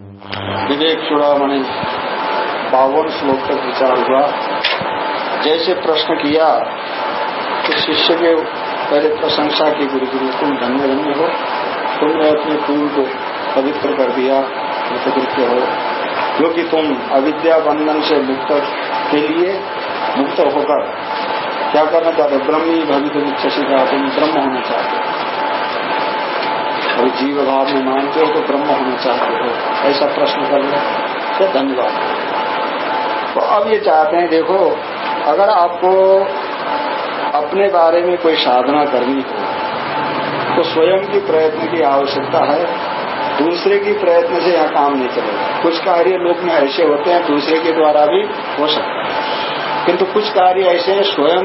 विवेक चूड़ामणि बावन श्लोक तक विचार हुआ। जैसे प्रश्न किया तो शिष्य के पहले प्रशंसा की गुरु गुरु तुम धन्य धन्य हो, तुमने अपने कुल को पवित्र कर दिया कृतकृत्य हो। क्योंकि तुम अविद्या बंधन से मुक्त के लिए मुक्त होकर क्या करना चाहते ब्रह्मी भवित इच्छा का तुम ब्रह्म होना चाहते और जीव भाव में मानते हो तो ब्रह्म होना चाहते हो। ऐसा प्रश्न कर लो। तो धन्यवाद। तो अब ये चाहते हैं, देखो, अगर आपको अपने बारे में कोई साधना करनी हो तो स्वयं की प्रयत्न की आवश्यकता है। दूसरे की प्रयत्न से यहाँ काम नहीं चलेगा। कुछ कार्य लोग में ऐसे होते हैं, दूसरे के द्वारा भी हो सकता है। किंतु कुछ कार्य ऐसे हैं, स्वयं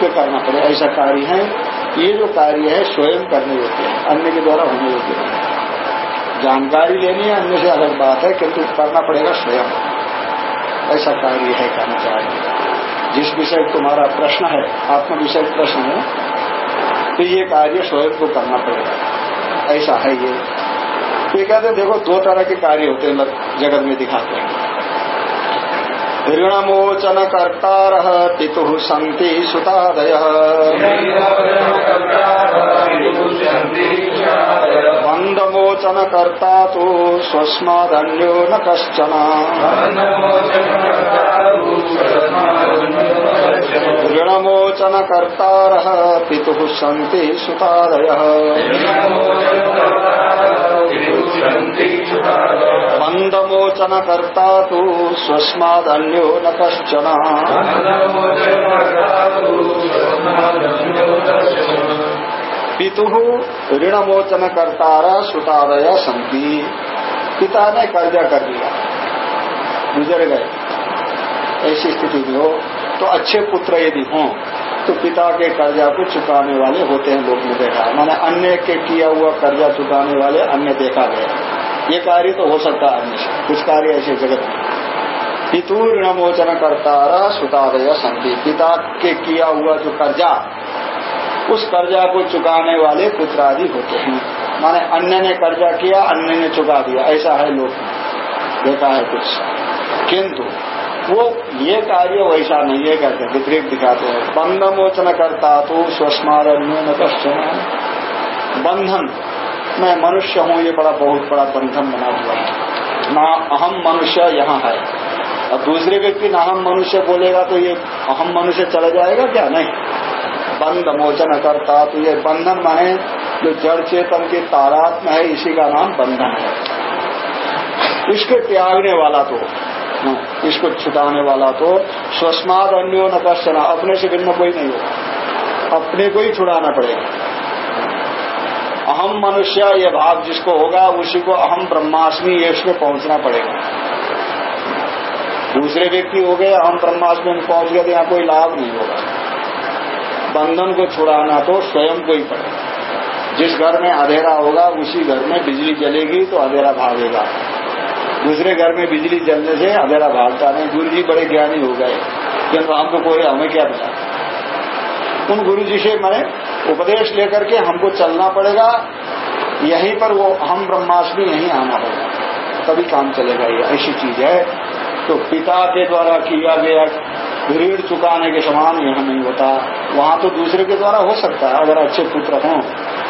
के करना पड़े। ऐसा कार्य है ये जो कार्य है, स्वयं करने योग्य है, अन्य के द्वारा होने योग्य जानकारी लेनी है, अन्य से अलग बात है, किंतु करना पड़ेगा स्वयं। ऐसा कार्य है करना चाहिए जिस विषय तुम्हारा प्रश्न है आत्म विषय प्रश्न है तो ये कार्य स्वयं को करना पड़ेगा। ऐसा है ये। तो ये कहते देखो, दो तरह के कार्य होते हैं, जगत में दिखाते हैं। ऋणमोचन कर्तार पितु सन्ति सुतादय। बन्धमोचन कर्ता तो स्वस्मादन्यो न कश्चन। ऋणमोचन कर्तार पितु सन्ति सुतादय। बन्धमोचन कर्ता तो स्वस्मादन्यो न कश्चन पितु ऋणमोचन कर्तार सुतादय संति पिता ने कर्जा कर दिया। गुजर गए। ऐसी स्थिति में हो। तो अच्छे पुत्र यदि हों तो पिता के कर्जा को चुकाने वाले होते हैं लोग ने देखा। मैंने अन्य के किया हुआ कर्जा चुकाने वाले अन्य देखा गया। ये कार्य तो हो सकता है से कुछ कार्य ऐसे जगत में पितु ऋणमोचन करता सुतादय संति पिता के किया हुआ जो कर्जा, उस कर्जा को चुकाने वाले पुत्र आदि होते हैं। माने अन्य ने कर्जा किया, अन्य ने चुका दिया। ऐसा है लोग देखा है कुछ। किंतु, वो ये कार्य वैसा नहीं है, कहते विपरीत दिखाते हैं। बंध मोचन करता तो स्वस्मारण्य कश्चन। बंधन मैं मनुष्य हूँ, ये बड़ा बहुत बड़ा बंधन बना हुआ है। ना अहम मनुष्य यहाँ है। और दूसरे व्यक्ति ना हम मनुष्य बोलेगा तो ये अहम मनुष्य चला जाएगा क्या? नहीं। बंध मोचन करता तो ये बंधन माने जो जड़ चेतन के तारात्म है, इसी का नाम बंधन है। इसके त्यागने वाला तो इसको छुटाने वाला तो स्वस्माद अन्यो न अपने से भिन्न कोई नहीं होगा। अपने को ही छुड़ाना पड़ेगा। अहम मनुष्य ये भाव जिसको होगा, उसी को अहम ब्रह्माष्टमी ये उसमें पहुँचना पड़ेगा। दूसरे व्यक्ति हो गए, अहम ब्रह्माष्टमी में पहुँच गए तो यहाँ कोई लाभ नहीं होगा। बंधन को छुड़ाना तो स्वयं को ही पड़ेगा। जिस घर में अंधेरा होगा, उसी घर में बिजली जलेगी तो अंधेरा भागेगा। दूसरे घर में बिजली जलने से अंधेरा भागता नहीं। गुरु जी बड़े ज्ञानी हो गए किंतु हमको कोई, हमें क्या पता? उन गुरु जी से मैं उपदेश लेकर के हमको चलना पड़ेगा। यहीं पर वो, हम ब्रह्माष्टमी यहीं आना होगा तभी काम चलेगा ये, ऐसी चीज़ है। तो पिता के द्वारा किया गया ऋण चुकाने के समान यह नहीं होता। वहाँ तो दूसरे के द्वारा हो सकता है, अगर अच्छे पुत्र हों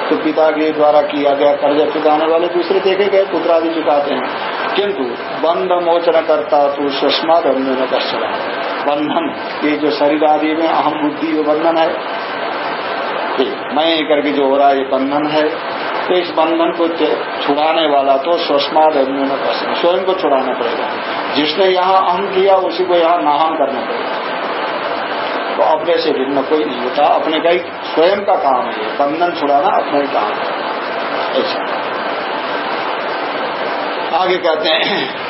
तो पिता के द्वारा किया गया कर्जा चुकाने वाले दूसरे देखे गए पुत्र आदि चुकाते हैं। किंतु बंध मोचन करता तो सुषमा बंधन कश्चन बंधन, ये जो शरीर आदि में अहम बुद्धि जो बंधन है मैं करके जो हो रहा है, ये बंधन है। तो इस बंधन को छुड़ाने वाला तो स्वस्माद न कश्चन स्वयं को छुड़ाना पड़ेगा। जिसने यहाँ अहम किया, उसी को यहाँ नाहम करना पड़ेगा। तो अपने से भिन्न कोई नहीं होता। अपने का ही स्वयं का काम है। बंधन छुड़ाना अपना ही काम है। ऐसा। आगे कहते हैं।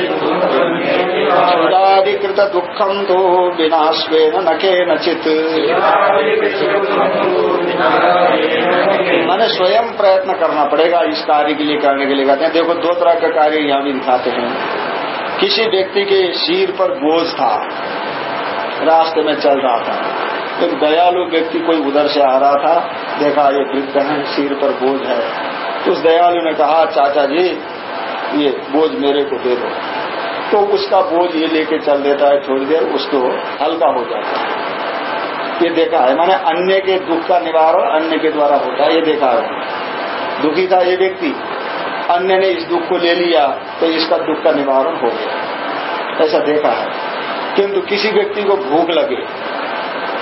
मन्यैर्निवार्यते दुखम तो विनाश्वेन न के नचित मैंने स्वयं प्रयत्न करना पड़ेगा इस कार्य के लिए, करने के लिए कहते हैं। देखो, दो तरह का कार्य यहाँ भी दिखाते हैं। किसी व्यक्ति के सिर पर बोझ था, रास्ते में चल रहा था। एक दयालु व्यक्ति कोई उधर से आ रहा था, देखा, ये वृद्ध है, सिर पर बोझ है। उस दयालु ने कहा, चाचा जी, ये बोझ मेरे को दे दो। तो उसका बोझ ये लेके चल देता है थोड़ी देर, उसको हल्का हो जाता है। ये देखा है, माने अन्य के दुख का निवारण अन्य के द्वारा होता है, ये देखा है। दुखी था ये व्यक्ति, अन्य ने इस दुख को ले लिया तो इसका दुख का निवारण हो गया। ऐसा देखा है। किंतु किसी व्यक्ति को भूख लगे,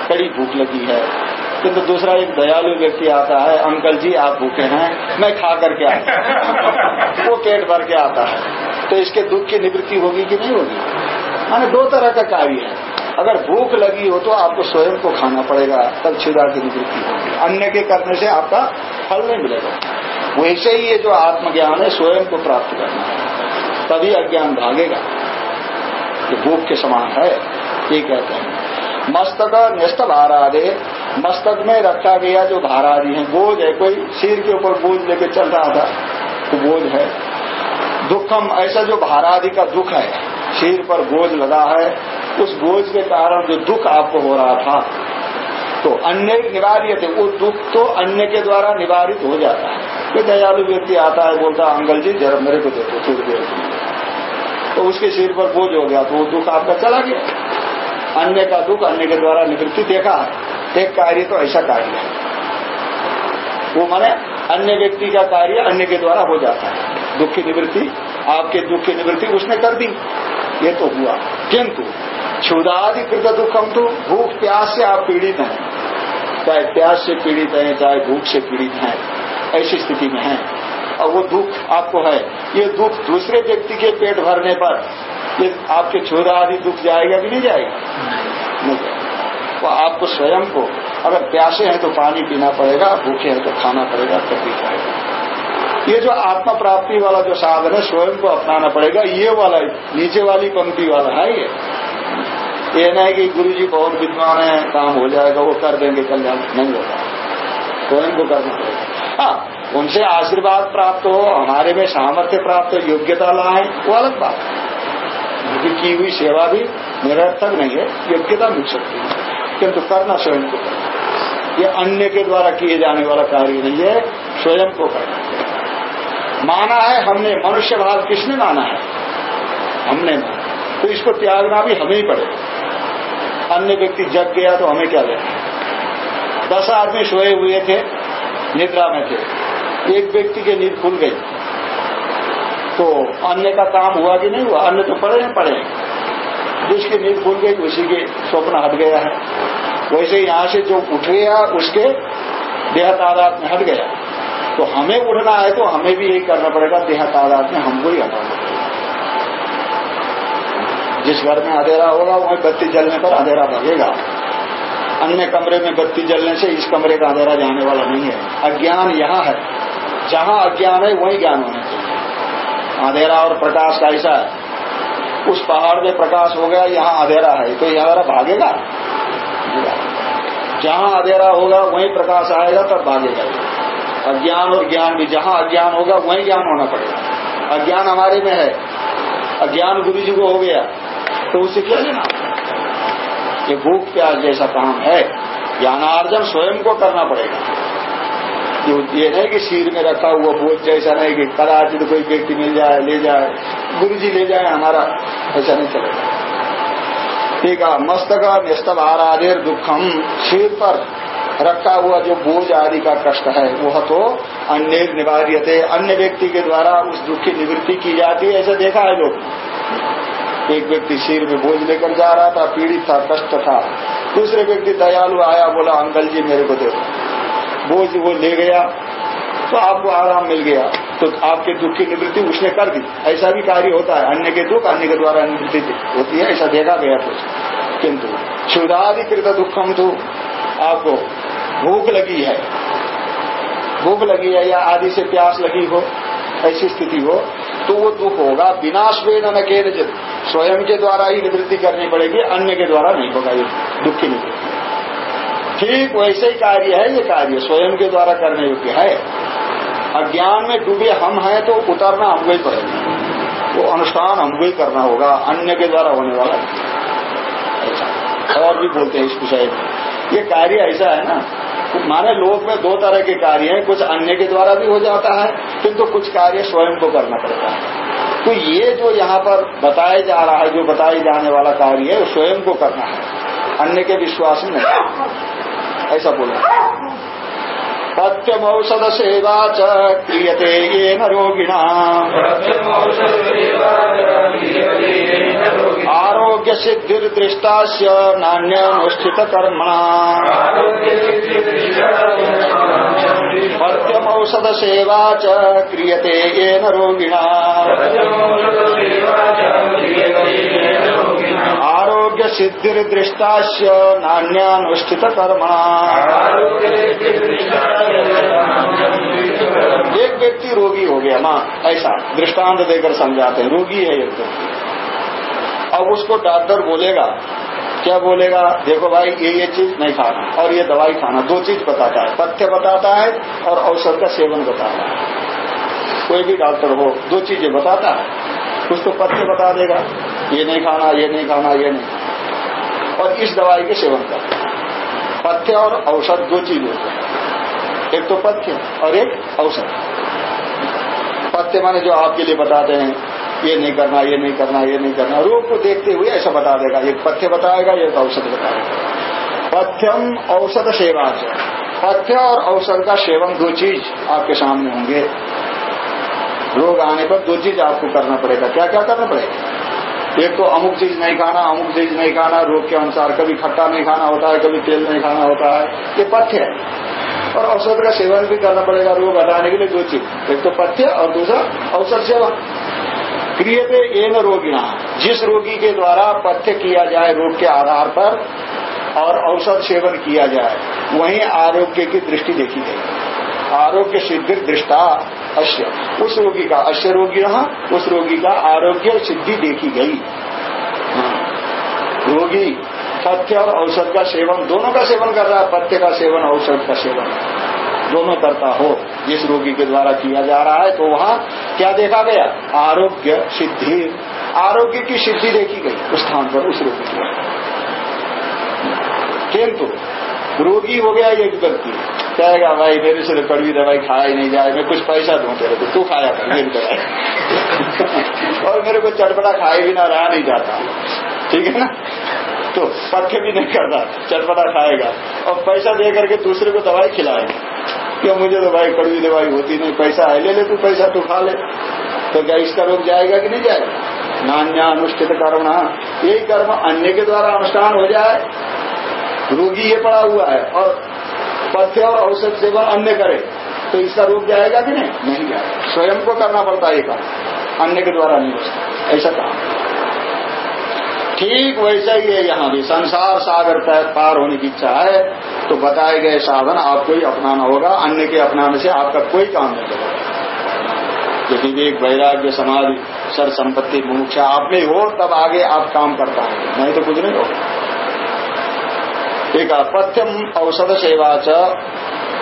कड़ी भूख लगी है किंतु दूसरा एक दयालु व्यक्ति आता है अंकल जी आप भूखे हैं मैं खा करके आता वो पेट भर के आता है। तो इसके दुख की निवृत्ति होगी कि नहीं होगी? माने दो तरह का कार्य है। अगर भूख लगी हो तो आपको स्वयं को खाना पड़ेगा तब क्षुदा की निवृत्ति होगी। अन्य के करने से आपका फल नहीं मिलेगा। वैसे ही ये जो आत्मज्ञान है स्वयं को प्राप्त करना है। तभी अज्ञान भागेगा। ये भूख के समान है ये कहते हैं? मस्तक न्यस्त भारादे मस्तक में रखा गया जो भारादि है, बोझ है कोई, सिर के ऊपर बोझ लेके चल रहा था तो बोझ है। दुखम, ऐसा जो भारादि का दुख है, सिर पर बोझ लगा है, उस बोझ के कारण जो दुख आपको हो रहा था तो अन्य निवार्य थे। वो दुख तो अन्य के द्वारा निवारित हो जाता है। कोई दयालु व्यक्ति आता है, बोलता अंकल जी, जरा मेरे को देखो देर तो उसके सिर पर बोझ हो गया तो वो दुख आपका चला गया। अन्य का दुख अन्य के द्वारा निवृत्ति देखा, एक कार्य तो ऐसा कार्य है। वो माने अन्य व्यक्ति का कार्य अन्य के द्वारा हो जाता है। दुख की निवृत्ति, आपके दुख की निवृत्ति उसने कर दी। ये तो हुआ। किंतु क्षुदाधिकृत दुखम तो भूख प्यास से आप पीड़ित हैं। चाहे प्यास से पीड़ित हैं, चाहे भूख से पीड़ित हैं, ऐसी स्थिति में हैं। और वो दुख आपको है। ये दुख दूसरे व्यक्ति के पेट भरने पर ये आपके छोरा आदि दुख जाएगा कि नहीं जाएगा? नहीं तो आपको स्वयं को, अगर प्यासे हैं तो पानी पीना पड़ेगा, भूखे हैं तो खाना पड़ेगा तभी जाएगा ये जो आत्मा प्राप्ति वाला जो साधन है, स्वयं को अपनाना पड़ेगा, ये वाला नीचे वाली पंक्ति वाला है ये। ये नहीं कि गुरु जी बहुत विद्वान है, काम हो जाएगा, वो कर देंगे कल्याण, नहीं होगा स्वयं को करना पड़ेगा। हाँ उनसे आशीर्वाद प्राप्त हो, हमारे में सामर्थ्य प्राप्त हो, योग्यता लाए, वो अलग बात है। उनकी की हुई सेवा भी निरर्थक नहीं है, योग्यता मिल सकती है। किंतु करना स्वयं को करना ये अन्य के द्वारा किए जाने वाला कार्य नहीं है, स्वयं को करना माना है, हमने मनुष्य भाव किसने माना है? हमने माना तो इसको त्यागना भी हमें ही पड़ेगा। अन्य व्यक्ति जग गया तो हमें क्या लेना दस आदमी सोए हुए थे, निद्रा में थे। एक व्यक्ति की नींद खुल गई। तो अन्य का काम हुआ कि नहीं हुआ? अन्य तो पड़े हैं, पड़े जिसकी नींद खुल गई, उसी के स्वप्न हट गया है। वैसे यहाँ से जो उठ गया, उसके देह तादाद में हट गया। तो हमें उठना है तो हमें भी यही करना पड़ेगा, देह तादाद में हमको ही हटाना पड़ेगा। जिस घर में अंधेरा होगा वहीं बत्ती जलने पर अंधेरा भगेगा अन्य कमरे में बत्ती जलने से इस कमरे का अंधेरा जाने वाला नहीं है। अज्ञान यहाँ है। जहाँ अज्ञान है, वही ज्ञान होना चाहिए। अंधेरा और प्रकाश का ऐसा है उस पहाड़ में प्रकाश हो गया, यहाँ अंधेरा है। तो यहाँ भागेगा? जहाँ अंधेरा होगा, वहीं प्रकाश आएगा, तब भागेगा। अज्ञान और ज्ञान भी, जहाँ अज्ञान होगा, वहीं ज्ञान होना पड़ेगा। अज्ञान हमारे में है। अज्ञान गुरु जी को हो गया तो उससे क्या लेना ये भूख प्यास जैसा काम है। ज्ञानार्जन स्वयं को करना पड़ेगा। ये नहीं कि सिर में रखा हुआ बोझ जैसा नहीं कि कदाचित कोई व्यक्ति मिल जाए, ले जाए। गुरु जी ले जाए हमारा, ऐसा नहीं चलेगा। ठीक है, मस्तक निस्तभ आराधेर दुखम सिर पर रखा हुआ जो बोझ आदि का कष्ट है, वह तो अन्य निवार्य थे अन्य व्यक्ति के द्वारा उस दुख की निवृत्ति की जाती है, ऐसा देखा है लोग। एक व्यक्ति सिर में बोझ लेकर जा रहा था, पीड़ित था, कष्ट था। दूसरे व्यक्ति दयालु आया, बोला, अंकल जी मेरे को देखो बोझ वो ले गया तो आपको आराम मिल गया। तो आपके दुख की निवृत्ति उसने कर दी। ऐसा भी कार्य होता है। अन्य के दुख, अन्य के द्वारा निवृत्ति होती है। ऐसा देखा गया कुछ किंतु क्षुदाधिकृत दुखम तो आपको भूख लगी है। भूख लगी है या आदि से प्यास लगी हो, ऐसी स्थिति हो तो वो दुख होगा। में न के स्वयं के द्वारा ही निवृत्ति करनी पड़ेगी। अन्य के द्वारा नहीं होगा ये दुख की निवृत्ति। ठीक वैसे ही कार्य है, ये कार्य। स्वयं के द्वारा करने योग्य है। अज्ञान में डूबे हम हैं तो उतरना हमको ही। पड़ेगा वो अनुष्ठान हमको ही करना होगा, अन्य के द्वारा होने वाला ऐसा। और भी बोलते हैं इस विषय में ये कार्य ऐसा है ना। माने लोक में दो तरह के कार्य हैं, कुछ अन्य के द्वारा भी हो जाता है, किंतु तो कुछ कार्य स्वयं को करना पड़ता है। तो ये जो यहाँ पर बताया जा रहा है, जो बताए जाने वाला कार्य है स्वयं को करना है। अन्य के विश्वास में ऐसा बोला। पथ्यमौषध सेवा च क्रियते येन रोगिणा। आरोग्य सिद्धिर्दृष्टा नान्यनुष्ठित कर्मणा पथ्यमौषध सेवा च क्रियते येन रोगिणा। आरोग्य सिद्धिर्दृष्टा नान्यानुष्ठित कर्मणा एक व्यक्ति रोगी हो गया, माँ, ऐसा दृष्टांत देकर समझाते हैं, रोगी है एक व्यक्ति अब उसको डॉक्टर बोलेगा, क्या बोलेगा? देखो भाई, ये ये चीज़ नहीं खाना, और ये दवाई खाना, दो चीज़ बताता है पथ्य बताता है और औषध का सेवन बताता है। कोई भी डॉक्टर हो, दो चीज़ें बताता है तो पथ्य बता देगा। ये नहीं खाना, ये नहीं खाना, ये नहीं और इस दवाई के सेवन करना पथ्य और औषध दो चीज़ होते हैं। एक तो पथ्य और एक औषध। पथ्य माने जो आपके लिए बताते हैं, ये नहीं करना, ये नहीं करना, ये नहीं करना। रोग को देखते हुए ऐसा बता देगा। एक पथ्य बताएगा, एक औषध बताएगा। पथ्यम औषध सेवा से पथ्य और औषध का सेवन दो चीज़ आपके सामने होंगे। रोग आने पर दो चीज़ आपको करना पड़ेगा। क्या क्या करना पड़ेगा? एक तो अमुक चीज़ नहीं खाना, अमुक चीज़ नहीं खाना, रोग के अनुसार कभी खट्टा नहीं खाना होता है, कभी तेल नहीं खाना होता है, ये पथ्य है। और औषध का सेवन भी करना पड़ेगा रोग हटाने के लिए दो चीज़। एक तो पथ्य और दूसरा औषध सेवन क्रिय क्रियते एन रोगिणा। जिस रोगी के द्वारा पथ्य किया जाए रोग के आधार पर और औषध सेवन किया जाए, वहीं आरोग्य की दृष्टि देखी गई आरोग्य सिद्धि दृष्टा अश्य। उस रोगी का अश्य रोगी रहा, उस रोगी का आरोग्य सिद्धि देखी गई। हाँ। रोगी पथ्य और औषध का सेवन, दोनों का सेवन कर रहा है, पथ्य का सेवन, औषध का सेवन। दोनों करता हो, जिस रोगी के द्वारा किया जा रहा है तो वहाँ क्या देखा गया? आरोग्य सिद्धि। आरोग्य की सिद्धि देखी गई उस स्थान पर, उस रोगी की किंतु रोगी हो गया एक व्यक्ति। कहेगा, भाई, मेरे से कड़वी दवाई खाया ही नहीं जाए, मैं कुछ पैसा दूँ तेरे को तू खाया कर, मेरी दवाई। और मेरे को चटपटा खाए बिना रहा नहीं जाता। ठीक है ना? तो पथ्य भी नहीं करता, चटपटा खाएगा। और पैसा दे करके दूसरे को दवाई खिलाएगा क्यों, मुझे तो भाई कड़वी दवाई होती नहीं, पैसा है, ले ले तू, पैसा तू खा ले। तो क्या इसका रोग जाएगा कि नहीं जाएगा? नान्या अनुष्ठित कर्म यही कर्म अन्य के द्वारा अनुष्ठान हो जाए। रोगी ये पड़ा हुआ है और पथ्य और औषध सेवन अन्य करे तो इसका रोग जाएगा कि नहीं? नहीं जाएगा। स्वयं को करना पड़ता है काम। अन्य के द्वारा नहीं हो सकता ऐसा काम। ठीक वैसा ही है यहाँ भी। संसार सागर पार होने की इच्छा है तो बताए गए साधन आपको ही अपनाना होगा। अन्य के अपनाने से आपका कोई काम नहीं चलेगा यदि विवेक वैराग्य समाधि सर संपत्ति मुख्य आप में हो, तब आगे आप काम करता है। नहीं तो कुछ नहीं होगा। एक पथ्यम औषध सेवा च।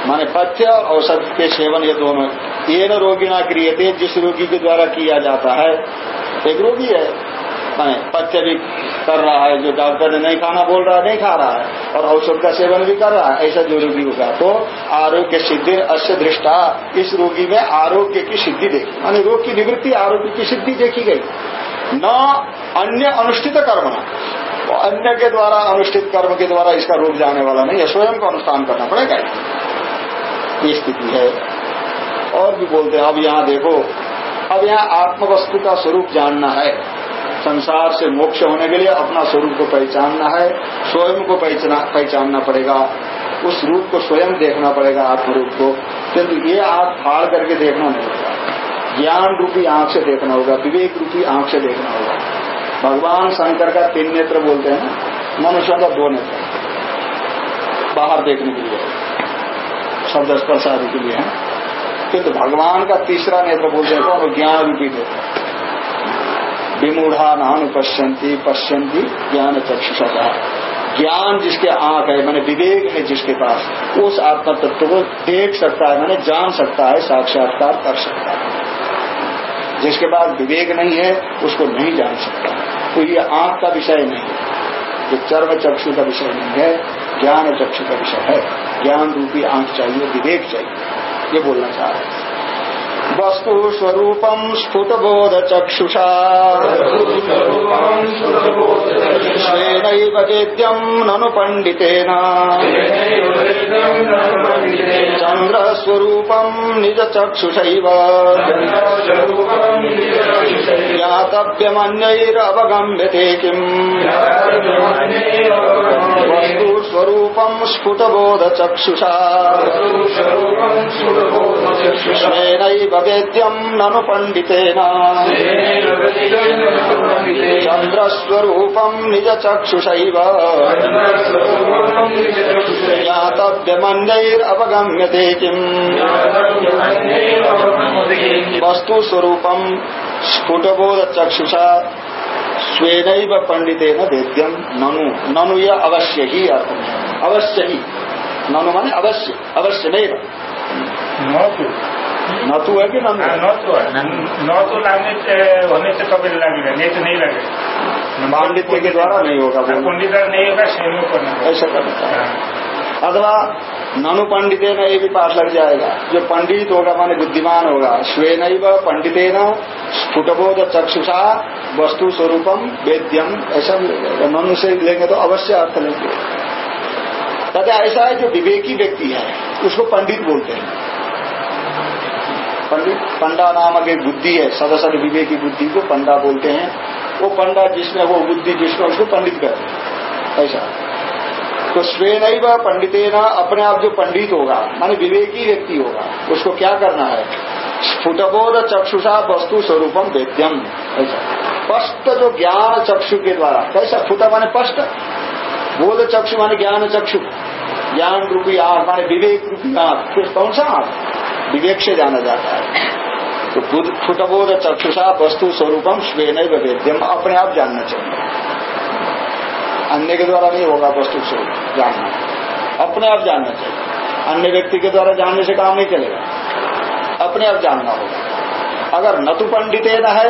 माने पथ्य और औषध के सेवन ये दोनों ये न रोगी ना क्रिय जिस रोगी के द्वारा किया जाता है, एक रोगी है। माने पथ्य भी कर रहा है, जो डॉक्टर ने नहीं खाना बोल रहा है नहीं खा रहा है, और औषध का सेवन भी कर रहा है, ऐसा जो रोगी होगा तो आरोग्य सिद्धि अश्य दृष्टा। इस रोगी में आरोग्य की सिद्धि देखी। मानी रोग की निवृत्ति, आरोग्य की सिद्धि देखी गई। न अन्य अनुष्ठित कर्मना तो अन्य के द्वारा अनुष्ठित कर्म के द्वारा इसका रोक जाने वाला नहीं है, स्वयं को अनुष्ठान करना पड़ेगा। ये स्थिति है। और भी बोलते हैं, अब यहाँ देखो, अब यहाँ आत्म वस्तु का स्वरूप जानना है। संसार से मोक्ष होने के लिए अपना स्वरूप को पहचानना है, स्वयं को पहचानना पड़ेगा। उस रूप को स्वयं देखना पड़ेगा, आत्मरूप को। किंतु ये आँख फाड़ करके देखना नहीं होगा। ज्ञान रूपी आँख से देखना होगा, विवेक रूपी आँख से देखना होगा। भगवान शंकर का तीन नेत्र बोलते हैं मनुष्यों का दो नेत्र। बाहर देखने के लिए। शब्द स्पर्श आदि के लिए है। किंतु भगवान का तीसरा नेत्र बोलते हैं, कौन? ज्ञान रूपी नेत्र। विमूढ़ा नान पश्यंती पश्यंती ज्ञान चक्षुषा। ज्ञान जिसके आँख है, मैंने विवेक है जिसके पास, उस आत्म तत्व को देख सकता है, मैंने जान सकता है, साक्षात्कार कर सकता है। जिसके पास विवेक नहीं है, उसको नहीं जान सकता। तो ये आँख का विषय नहीं है ये चर्म चक्षु का विषय नहीं है, ज्ञान चक्षु का विषय है। ज्ञान रूपी आँख चाहिए, विवेक चाहिए, ये बोलना चाह रहे हैं। वस्तु स्वरूपम स्फुटबोध चक्षुषा स्वेनैव वेद्यम ननु पंडितेन चन्द्रस्वरूपम निज चक्षुषैव ज्ञातव्यमन्यैरवगम्यते किम्? स्वरूपम स्फुटबोध चक्षुषा स्वेनैव वेद्यम ननु पंडितेन चन्द्रस्वरूपम निज चक्षुषैव ज्ञातव्यमन्यैरवगम्यते किम्। वस्तु स्वरूपम चक्षुषा स्वेन पंडितेन वेद्यम ननु ननु यह अवश्य ही अर्थ अवश्य ही। ननु माने अवश्य अवश्य नहीं न तो है कि ननु? न तो न तो लागने से होने से कभी लगेगा नहीं तो नहीं लगेगा। पांडित्य के द्वारा नहीं होगा पंडित नहीं होगा ऐसा करना। अथवा ननु पंडिते न ये भी पाठ लग जाएगा। जो पंडित होगा, माने बुद्धिमान होगा। स्वे स्वेन पंडिते न स्फुटबोध चक्षुषा वस्तु स्वरूपम वेद्यम। ऐसा ननु से लेंगे तो अवश्य अर्थ लेंगे। तथा ऐसा है जो विवेकी व्यक्ति है, उसको पंडित बोलते हैं। पंडित, पंडा नामक एक बुद्धि है सदस्य विवेकी बुद्धि को पंडा बोलते हैं। वो पंडा जिसमें, वो बुद्धि जिसमें, उसको पंडित कहते हैं। ऐसा। तो स्वेन पंडिते न अपने आप जो पंडित होगा, माने विवेकी व्यक्ति होगा, उसको क्या करना है? स्फुटबोध चक्षुषा वस्तु स्वरूपम वेद्यम। ऐसा। स्पष्ट जो ज्ञान चक्षु के द्वारा, कैसा? फुटा माने स्पष्ट बोध चक्षु माने ज्ञान चक्षु ज्ञान रूपी आँख माने विवेक रूपी आँख फिर कौन सा आँख विवेक से जाना जाता है। तो फुटबोध चक्षुषा वस्तु स्वरूपम स्वेन वेद्यम। अपने आप जानना चाहिए। अन्य के द्वारा नहीं होगा वस्तु स्वरूप जानना। अपने आप जानना चाहिए। अन्य व्यक्ति के द्वारा जानने से काम नहीं चलेगा। अपने आप जानना होगा। अगर न तो पंडित न है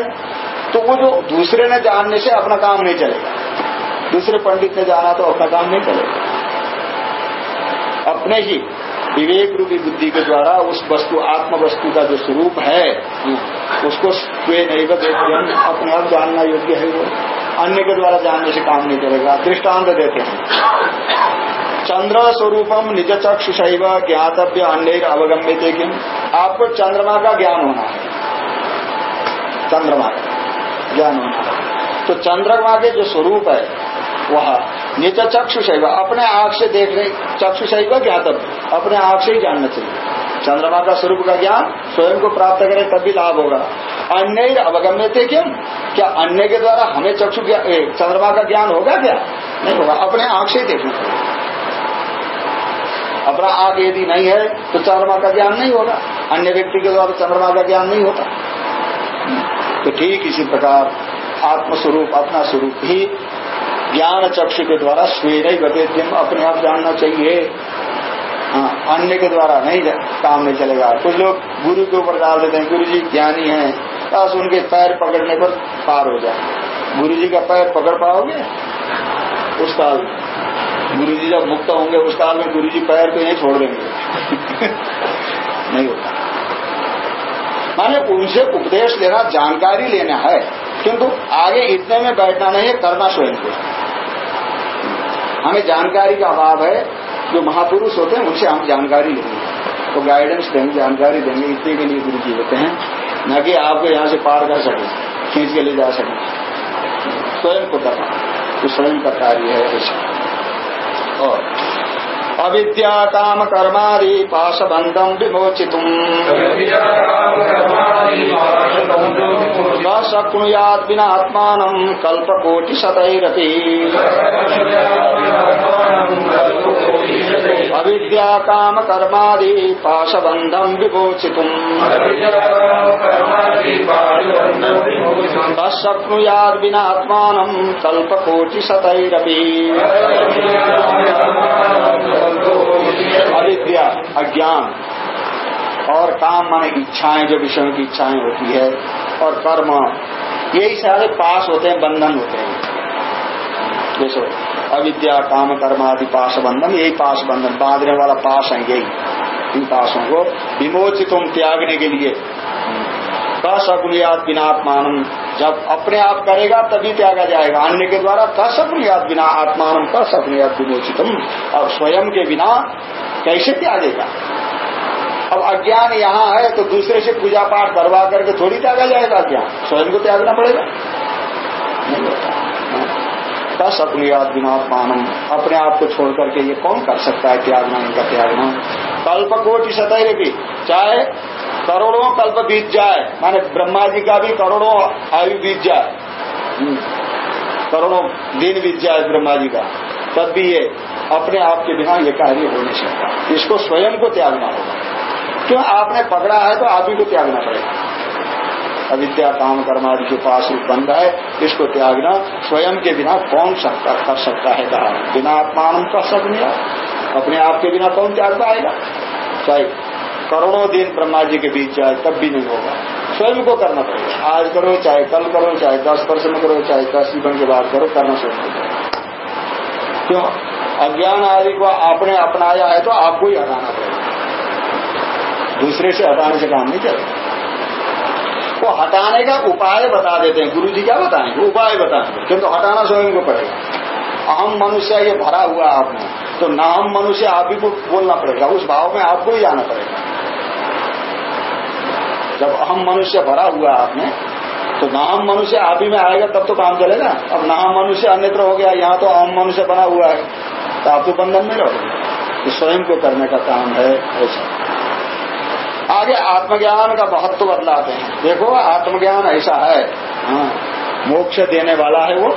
तो वो जो दूसरे ने जानने से अपना काम नहीं चलेगा। दूसरे पंडित ने जाना तो अपना काम नहीं चलेगा। अपने ही विवेक रूपी बुद्धि के द्वारा उस वस्तु आत्म वस्तु का जो स्वरूप है, उसको स्वे नहीं अपने आप जानना योग्य है वो। अन्य के द्वारा जानने से काम नहीं करेगा। दृष्टांत देते हैं। चंद्र स्वरूपम निज चक्षुषैव ज्ञातव्य अन्य अवगम्य थे किम। आपको चंद्रमा का ज्ञान होना है। चंद्रमा का ज्ञान होना है। तो चंद्रमा के जो स्वरूप है, वह निज चक्षुषैव, अपने आँख से देख रहे, चक्षुषैव ज्ञातव्य, अपने आँख से ही जानना चाहिए। चंद्रमा का स्वरूप का ज्ञान स्वयं को प्राप्त करें तब भी लाभ होगा। अन्य अवगम्य थे क्यों? क्या अन्य के द्वारा हमें चक्षु चंद्रमा का ज्ञान होगा क्या? नहीं होगा, अपने आँख से ही देखना चाहिए। अपना आँख यदि नहीं है तो चंद्रमा का ज्ञान नहीं होगा। अन्य व्यक्ति के द्वारा चंद्रमा का ज्ञान नहीं होता। तो ठीक इसी प्रकार, आत्मस्वरूप, अपना स्वरूप ही ज्ञान चक्षु के द्वारा स्वेर ही अपने आप जानना चाहिए। हाँ अन्य के द्वारा नहीं काम नहीं चलेगा। कुछ लोग गुरु के ऊपर डाल देते हैं, गुरु जी ज्ञानी है, बस उनके पैर पकड़ने पर पार हो जाए। गुरु जी का पैर पकड़ पाओगे? उस काल गुरु जी जब मुक्त होंगे, उस काल में गुरु जी पैर तो यही छोड़ देंगे। नहीं होता। माने उनसे उपदेश लेना, जानकारी लेना है, किंतु आगे इतने में बैठना नहीं है, करना स्वयं को। हमें जानकारी का अभाव है, जो महापुरुष होते हैं, उनसे हम जानकारी लेंगे तो गाइडेंस देंगे, जानकारी देंगे, इतने के लिए गुरु जी होते हैं, न कि आपको यहाँ से पार कर सके, खींच के ले जा सके। स्वयं को करना स्वयं का कार्य है ऐसा और अविद्या काम कर्मादि पाशबंधम विमोचित शक्नुयाद बिना आत्मान कल्पकोटि शतरपी अविद्या काम कर्मादि पाशबंधम विमोचितुम तस्नुयाद विनात्मान कल्पकोटि शतरपी अविद्या अज्ञान और काम माने इच्छाएँ, जो विषयों की इच्छाएँ होती है और कर्म, यही सारे पास होते हैं, बंधन होते हैं। जैसे अविद्या, काम, कर्म आदि पास बंधन, यही पास बंधन, बांधने वाला पास है यही, इन पासों को विमोचित त्यागने के लिए। कसकुलियात बिनात्मान जब अपने आप करेगा, तभी त्यागा जाएगा। अन्य के द्वारा कसकुलियात बिना आत्मान कसकुलियात विमोचितम। और स्वयं के बिना कैसे त्यागेगा? अब अज्ञान यहाँ है तो दूसरे से पूजा पाठ करवा करके थोड़ी त्यागा जाएगा अज्ञान स्वयं को त्यागना पड़ेगा? दस अपनी आत्मान अपने आप को छोड़ करके ये कौन कर सकता है त्यागना, इनका त्यागना? कल्प कोटि सतैर भी। चाहे करोड़ों कल्प बीत जाए, माने ब्रह्मा जी का भी करोड़ों आयु बीत जाए। हम्म। करोड़ों दिन बीत जाए ब्रह्मा जी का। तब भी ये अपने आप के बिना ये कार्य हो नहीं सकता। इसको स्वयं को त्यागना होगा। क्यों? आपने पकड़ा है तो आप ही को त्यागना पड़ेगा। अविद्या काम कर्मादि के पास बंद है, इसको त्यागना स्वयं के बिना कौन सकता, कर सकता है कहा बिना आत्मान कर सकने अपने आप के बिना कौन त्याग पाएगा? चाहे करोड़ों दिन ब्रह्मा जी के बीच जाए, तब भी नहीं होगा। स्वयं को करना पड़ेगा। आज करो, चाहे कल करो, चाहे दस वर्ष में करो, चाहे दस जीवन के बाद करो, करना स्वयं क्यों? अज्ञान आदि को आपने अपनाया है तो आपको ही हटाना पड़ेगा। दूसरे से हटाने से काम नहीं चलेगा। वो हटाने का उपाय बता देते हैं। गुरु जी क्या बताएँगे? उपाय बताएँगे। किंतु हटाना स्वयं को पड़ेगा। अहम मनुष्य ये भरा हुआ आपने तो नाम मनुष्य, आप ही को बोलना पड़ेगा। उस भाव में आपको ही आना पड़ेगा। जब अहम मनुष्य भरा हुआ आपने तो नाम मनुष्य, आप ही में आएगा, तब तो काम चलेगा। अब नाम मनुष्य अन्यत्र हो गया, यहाँ तो अहम मनुष्य बना हुआ है। तो आप तो बंधन में रहोगे। तो स्वयं को करने का काम है, ऐसा। आगे आत्मज्ञान का महत्व बदलाते हैं। देखो आत्मज्ञान ऐसा है। हाँ, मोक्ष देने वाला है वो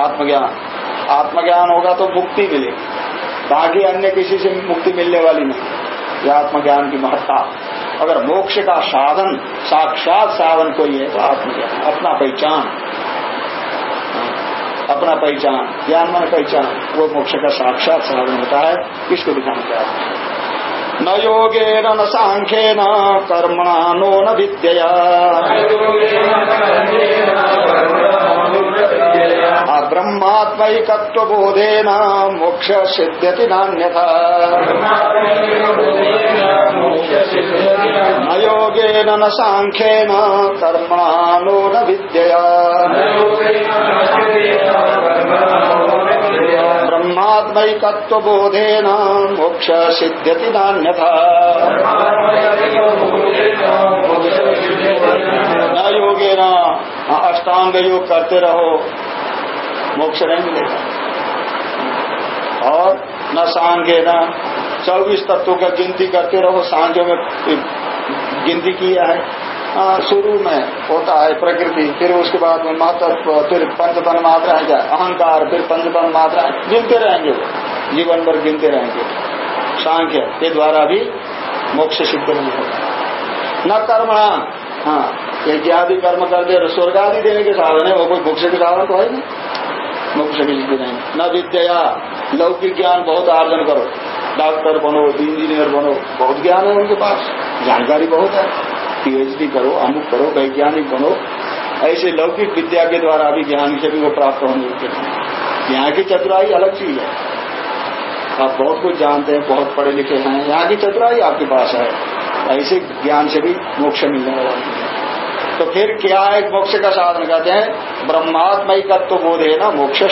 आत्मज्ञान। आत्मज्ञान होगा तो मुक्ति मिलेगी बाकी अन्य किसी से मुक्ति मिलने वाली नहीं। ये आत्मज्ञान की महत्ता। अगर मोक्ष का साधन साक्षात साधन कोई है तो आत्मज्ञान। अपना पहचान। अपना पहचान ज्ञान मन पहचान। वो मोक्ष का साक्षात साधन होता है। इसको दिखाना चाहते हैं। न योगेन न साङ्ख्येन कर्मणा नो न विद्यया। ब्रह्मात्मैकत्वबोधेन मोक्ष सिद्ध्यति नान्यथा। न योगेन न साङ्ख्येन कर्मणा नो न विद्यया। ब्रह्मात्मैकत्वबोधेन मोक्ष सिद्ध्यति नान्यथा। न योगे न अष्टांग योग करते रहो, मोक्ष नहीं मिलेगा। और न सांगे, न चौबीस तत्वों का गिनती करते रहो सांझों में गिनती किया है। शुरू में होता है प्रकृति, फिर उसके बाद में महत्व, फिर पंचतन मात्रा है क्या अहंकार, फिर पंचतन मात्रा गिनते रहेंगे जीवन भर गिनते रहेंगे। सांख्य के द्वारा भी मोक्ष सिद्ध नहीं होगा न कर्मणा हाँ यज्ञ आदि कर्म करते स्वर्ग आदि देने के साधन है, वो कोई मोक्ष के साधन तो है नहीं। मोक्ष की सिद्धि नहीं। न विद्या लौकिक ज्ञान बहुत आर्जन करो। डॉक्टर बनो, इंजीनियर बनो, बहुत ज्ञान है उनके पास। जानकारी बहुत है। पीएचडी करो, अमुक करो, वैज्ञानिक बनो। ऐसे लौकिक विद्या के द्वारा भी ज्ञान से भी वो प्राप्त होने के यहाँ की चतुराई अलग चीज़ है। आप बहुत कुछ जानते हैं, बहुत पढ़े लिखे हैं, यहाँ की चतुराई आपके पास है। ऐसे ज्ञान से भी मोक्ष मिलने वाला तो फिर क्या है मोक्ष का साधन कहते हैं? ब्रह्मात्मय तत्व बोध है ना मोक्ष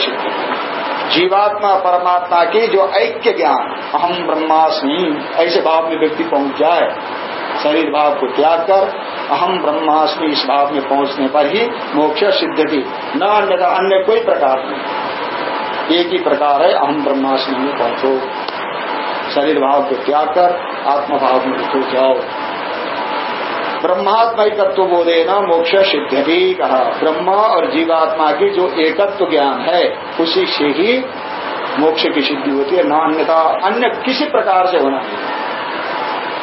जीवात्मा परमात्मा की जो ऐक्य ज्ञान अहम ब्रह्मास्मि, ऐसे भाव में व्यक्ति पहुँच जाए शरीर भाव को त्याग कर अहम ब्रह्मास्मि इस भाव में पहुँचने पर ही मोक्ष सिद्ध थी न अन्य अन्य कोई प्रकार नहीं। एक ही प्रकार है, अहम ब्रह्मास्मि में पहुंचो। शरीर भाव को त्याग कर आत्मभाव में उठो जाओ। ब्रह्मात्मा तत्व बोधे न मोक्ष सिद्ध भी कहा। ब्रह्मा और जीवात्मा की जो एकत्व ज्ञान है, उसी से ही मोक्ष की सिद्धि होती है। न अन्यथा अन्य किसी प्रकार से होना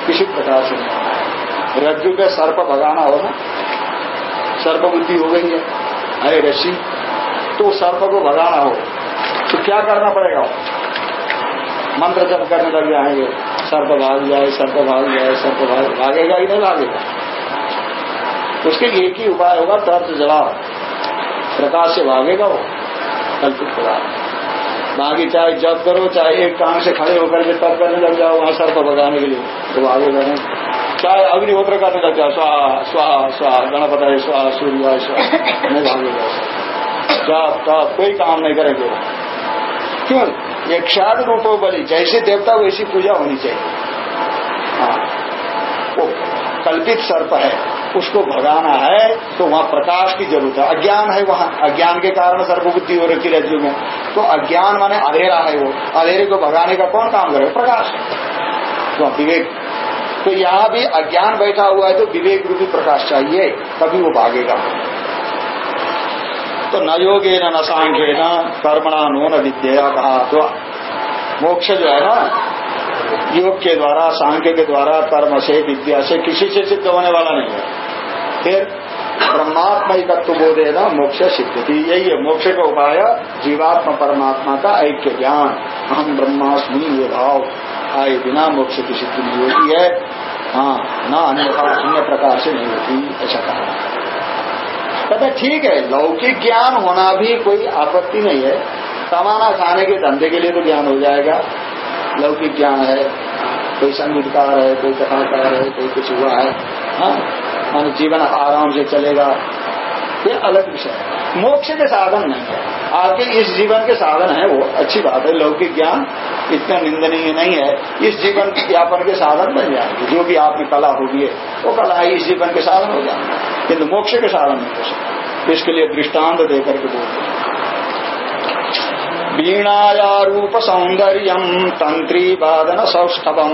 किसी प्रकार से रज्जु का सर्प भगाना हो ना सर्प बुद्धि हो गई है। अरे रशी तो सर्प को भगाना हो तो क्या करना पड़ेगा? मंत्र जब करने लग जाएँगे। सर्प भाग जाए सर्प भाग जाए सर्प भाग भागेगा ही नहीं भागेगा। उसके एक ही उपाय होगा तर्ज जवाब। प्रकाश से भागेगा वो। कल्पित पदार्थ बाकी चाहे जब करो, चाहे एक काम से खड़े होकर के तब करने लग जाओ, वहाँ सर्प भगाने के लिए। तो आगे बढ़े चाहे अग्निहोत्र करने लग जाओ, स्वाहा स्वाहा स्वाहा, गणपत स्वाहा, सूर्य स्वाहा। जब तब कोई काम नहीं करेंगे। क्यों? ये यक्षाद रूपो बलि, जैसे देवता वैसी पूजा होनी चाहिए। हाँ। वो कल्पित सर्प है। उसको भगाना है तो वहाँ प्रकाश की ज़रूरत है। अज्ञान है वहाँ। अज्ञान के कारण सर्वबुद्धि हो रखी रज्जु में तो अज्ञान माने अधेरा है वो। अधेरे को भगाने का कौन काम करे? प्रकाश। तो विवेक। तो यहाँ भी अज्ञान बैठा हुआ है तो विवेक रूपी प्रकाश चाहिए, तभी वो भागेगा। तो न योगे न सांख्य न कर्मणा नो न विद्या कहा। तो मोक्ष जो है ना, योग के द्वारा, सांख्य के द्वारा, कर्म से, विद्या से किसी से सिद्ध होने वाला नहीं है। फिर ब्रह्मात्मा तत्व बोधे न मोक्ष सिद्ध। यही है, मोक्ष का उपाय, जीवात्मा परमात्मा का ऐक्य ज्ञान। हम ब्रह्मास्मि ये भाव आए बिना मोक्ष की सिद्धि नहीं होती है। हाँ न अन्य अन्य प्रकार से नहीं होती, ऐसा कहा। कहते ठीक है, लौकिक ज्ञान होना भी कोई आपत्ति नहीं है। कमाना खाने के धंधे के लिए तो ज्ञान हो जाएगा। लौकिक ज्ञान है, कोई संगीतकार है, कोई कथाकार है, कोई कुछ हुआ है। हाँ मान जीवन आराम से चलेगा। ये अलग विषय है। मोक्ष के साधन नहीं है। आपके इस जीवन के साधन है वो। अच्छी बात है, लौकिक ज्ञान इतना निंदनीय नहीं है। इस जीवन यापन के साधन बन जाएँगे। जो भी आप में कला होगी, वो कला है इस जीवन के साधन हो जाएँगे। किन्तु मोक्ष के साधन नहीं हो सकता। इसके लिए दृष्टांत देकर के बोलते हैं। सौंदर्य तंत्री वादन सौष्ठवम।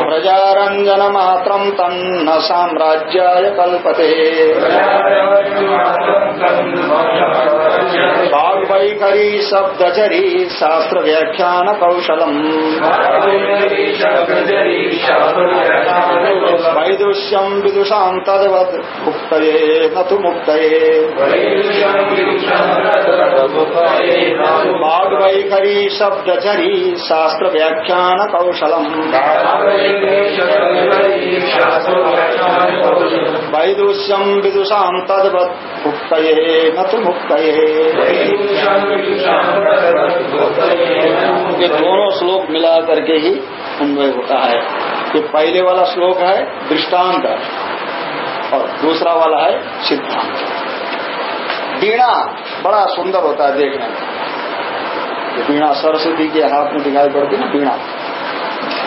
प्रजारंजन तन्न साम्राज्याय कल्पते। वाग्वैखरी शब्दचरी शास्त्र व्याख्यान कौशलम वैदुष्यम विदुषा तदवद मुक्त न तो मुक्त वाग्वैखरी शब्दचरी शास्त्र व्याख्यान कौशलम वैदुष्यम विदुषा तदवत न तो मुक्त ये दोनों श्लोक मिला करके ही अन्वय होता है। ये पहले वाला श्लोक है दृष्टांत और दूसरा वाला है सिद्धांत। बीणा बड़ा सुंदर होता है देखने में। वीणा सरस्वती के हाथ में दिखाई पड़ती है ना वीणा।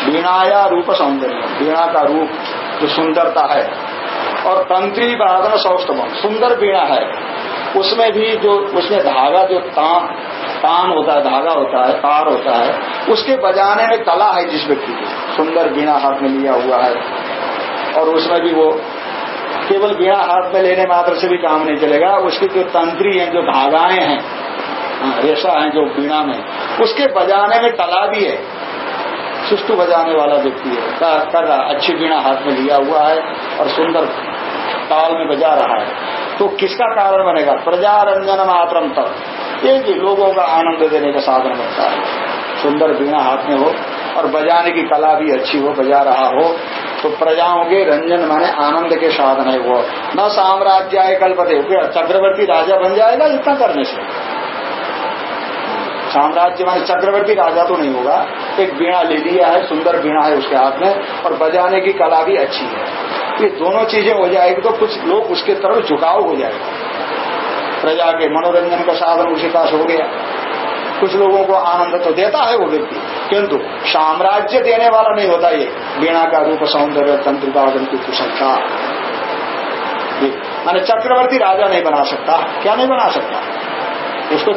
वीणाया रूप सौंदर्य। वीणा का रूप जो सुंदरता है। और तंत्री बाधन सौष्टम सुंदर वीणा है। उसमें भी जो, उसमें धागा जो तान तान होता है, धागा होता है, तार होता है, उसके बजाने में कला है जिस व्यक्ति की। सुंदर वीणा हाथ में लिया हुआ है। और उसमें भी वो केवल वीणा हाथ में लेने मात्र से भी काम नहीं चलेगा। उसकी जो तंत्री है, जो धागाएँ हैं, रेशा है जो वीणा में, उसके बजाने में कला भी है। सुष्टु बजाने वाला व्यक्ति है। कर, रहा अच्छी बीणा हाथ में लिया हुआ है और सुंदर ताल में बजा रहा है। तो किसका कारण बनेगा? प्रजारंजन मात्रम तक एक ही लोगों का आनंद देने का साधन बनता है। सुंदर बीणा हाथ में हो और बजाने की कला भी अच्छी हो बजा रहा हो तो प्रजाओं के रंजन माने आनंद के साधन है वो। न साम्राज्य आय कल्पते चक्रवर्ती राजा बन जाएगा इतना करने से। साम्राज्य माने चक्रवर्ती राजा तो नहीं होगा। एक बीणा ले लिया है, सुंदर बीणा है उसके हाथ में, और बजाने की कला भी अच्छी है। ये दोनों चीज़ें हो जाएगी तो कुछ लोग उसके तरफ़ झुकाव हो जाएगा। प्रजा के मनोरंजन का साधन उसी पास हो गया। कुछ लोगों को आनंद तो देता है वो व्यक्ति, किंतु साम्राज्य देने वाला नहीं होता ये। बीणा का रूप, सौंदर्य तंत्र वादन की कुशलता। माने चक्रवर्ती राजा नहीं बना सकता। क्या नहीं बना सकता? उसको